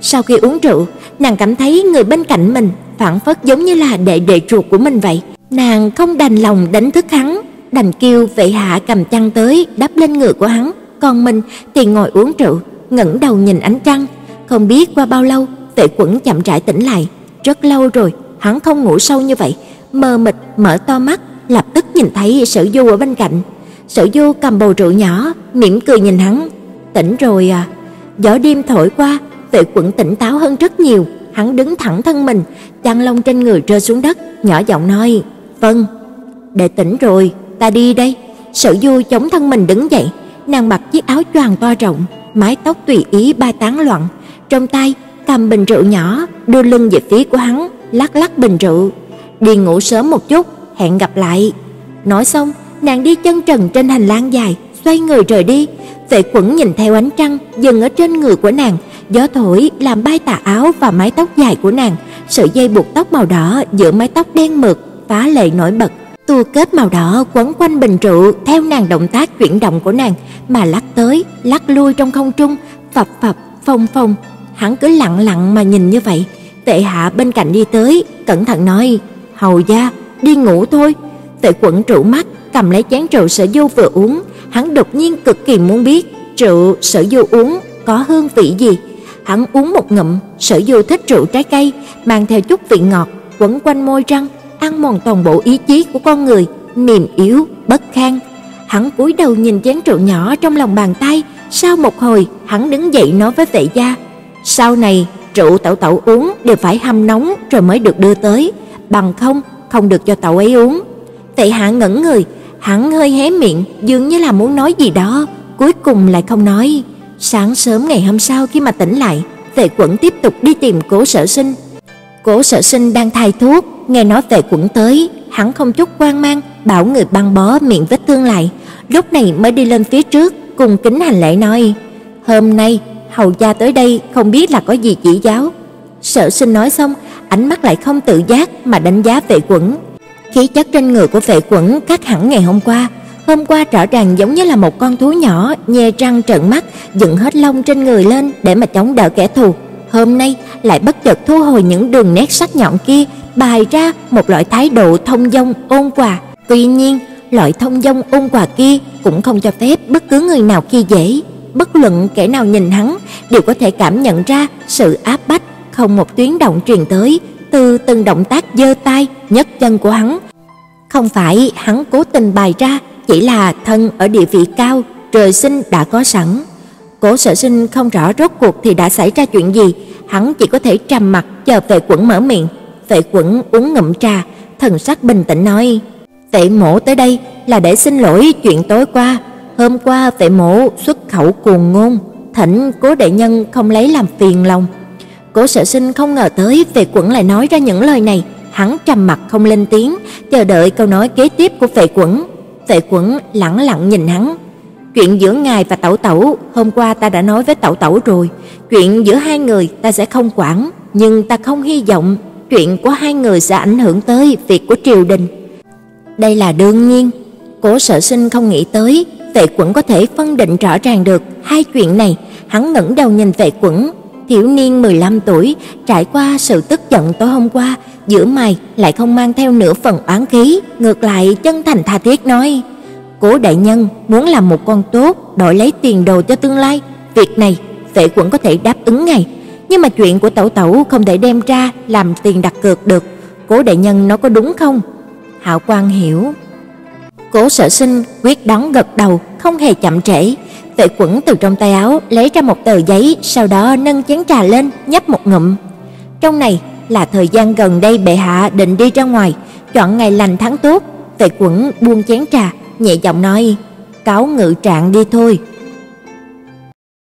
S1: Sau khi uống rượu, nàng cảm thấy người bên cạnh mình phản phất giống như là đệ đệ ruột của mình vậy. Nàng không đành lòng đánh thức hắn, đành kêu vệ hạ cầm chăn tới đắp lên người của hắn, còn mình thì ngồi uống rượu, ngẩng đầu nhìn ánh trăng. Không biết qua bao lâu, Vệ Quẩn chậm rãi tỉnh lại, rất lâu rồi hắn không ngủ sâu như vậy, mờ mịt mở to mắt, lập tức nhìn thấy Sở Du ở bên cạnh. Sở Du cầm bầu rượu nhỏ, mỉm cười nhìn hắn, "Tỉnh rồi à?" Gió đêm thổi qua, Vệ Quẩn tỉnh táo hơn rất nhiều, hắn đứng thẳng thân mình, chăn lông trên người rơi xuống đất, nhỏ giọng nói, "Vâng, để tỉnh rồi, ta đi đây." Sở Du chống thân mình đứng dậy, nàng mặc chiếc áo choàng to rộng, mái tóc tùy ý ba tán loạn, trong tay cầm bình rượu nhỏ, đưa lưng về phía của hắn, lắc lắc bình rượu. "Đi ngủ sớm một chút, hẹn gặp lại." Nói xong, nàng đi chân trần trên hành lang dài, xoay người rời đi. Vệ Quẩn nhìn theo ánh trăng dừng ở trên người của nàng, gió thổi làm bay tà áo và mái tóc dài của nàng, sợi dây buộc tóc màu đỏ giữa mái tóc đen mượt phá lệ nổi bật. Tua kết màu đỏ quấn quanh bình rượu theo nàng động tác chuyển động của nàng mà lắc tới, lắc lui trong không trung, phập phập, phồng phồng. Hắn cứ lặng lặng mà nhìn như vậy. Tệ Hạ bên cạnh đi tới, cẩn thận nói: "Hầu gia, đi ngủ thôi." Tệ Quẩn trụ mắt, cầm lấy chén rượu Sở Du vừa uống, hắn đột nhiên cực kỳ muốn biết rượu Sở Du uống có hương vị gì. Hắn uống một ngụm, Sở Du thích rượu trái cây, mang theo chút vị ngọt quấn quanh môi răng, ăn mòn toàn bộ ý chí của con người, mềm yếu, bất khang Hắn cúi đầu nhìn chén rượu nhỏ trong lòng bàn tay, sau một hồi, hắn đứng dậy nói với vệ gia: "Sau này, rượu tẩu tẩu uống đều phải hâm nóng rồi mới được đưa tới, bằng không không được cho tẩu ấy uống." Tệ hạ ngẩn người, hắn hơi hé miệng, dường như là muốn nói gì đó, cuối cùng lại không nói. Sáng sớm ngày hôm sau khi mà tỉnh lại, Tề Quẩn tiếp tục đi tìm Cố Sở Sinh. Cố Sở Sinh đang thay thuốc, nghe nói Vệ Quẩn tới, hắn không chút quan mang, bảo người băng bó miệng vết thương lại, lúc này mới đi lên phía trước, cùng kính hành lễ nói: "Hôm nay hầu gia tới đây không biết là có gì chỉ giáo." Sở Sinh nói xong, ánh mắt lại không tự giác mà đánh giá Vệ Quẩn. Khí chất trên người của Vệ Quẩn khác hẳn ngày hôm qua, Hôm qua rõ ràng giống như là một con thú nhỏ nhe răng trợn mắt, dựng hết lông trên người lên để mà chống đỡ kẻ thù. hôm nay lại bất chợt thu hồi những đường nét sắc nhọn kia, bày ra một loại thái độ thông dong ôn hòa. Tuy nhiên, loại thông dong ôn hòa kia cũng không cho phép bất cứ người nào khi dễ, bất luận kẻ nào nhìn hắn đều có thể cảm nhận ra sự áp bách không một tiếng động truyền tới từ từng động tác giơ tay, nhấc chân của hắn. Không phải hắn cố tình bày ra, chỉ là thân ở địa vị cao, trời sinh đã có sẵn. Cố Sở Sinh không rõ rốt cuộc thì đã xảy ra chuyện gì, hắn chỉ có thể trầm mặt chờ Vệ Quẩn mở miệng. Vệ Quẩn uống ngụm trà, thần sắc bình tĩnh nói: "Vệ mổ tới đây là để xin lỗi chuyện tối qua, hôm qua Vệ mổ xuất khẩu cuồng ngôn, thỉnh Cố đại nhân không lấy làm phiền lòng." Cố Sở Sinh không ngờ tới Vệ Quẩn lại nói ra những lời này, hắn trầm mặt không lên tiếng, chờ đợi câu nói kế tiếp của Vệ Quẩn. Vệ Quẩn lẳng lặng nhìn hắn, Chuyện giữa ngài và Tẩu Tẩu, hôm qua ta đã nói với Tẩu Tẩu rồi, chuyện giữa hai người ta sẽ không quản, nhưng ta không hy vọng chuyện của hai người sẽ ảnh hưởng tới việc của triều đình. Đây là đương nhiên, Cố Sở Sinh không nghĩ tới Vệ Quẩn có thể phân định rõ ràng được hai chuyện này, hắn ngẩng đầu nhìn Vệ Quẩn, thiếu niên 15 tuổi, trải qua sự tức giận tối hôm qua, giữa mày lại không mang theo nửa phần oán khí, ngược lại chân thành tha thiết nói: Cố đại nhân muốn làm một con tốt, đổi lấy tiền đồ cho tương lai, việc này Vệ Quẩn có thể đáp ứng ngay, nhưng mà chuyện của Tẩu Tẩu không thể đem ra làm tiền đặt cược được. Cố đại nhân nó có đúng không? Hạo Quang hiểu. Cố Sở Sinh quyết đoán gật đầu, không hề chậm trễ. Vệ Quẩn từ trong tay áo lấy ra một tờ giấy, sau đó nâng chén trà lên, nhấp một ngụm. Trong này là thời gian gần đây bệ hạ định đi ra ngoài, chọn ngày lành tháng tốt. Vệ Quẩn buông chén trà, nhẹ giọng nói: "Cáo ngự trạng đi thôi."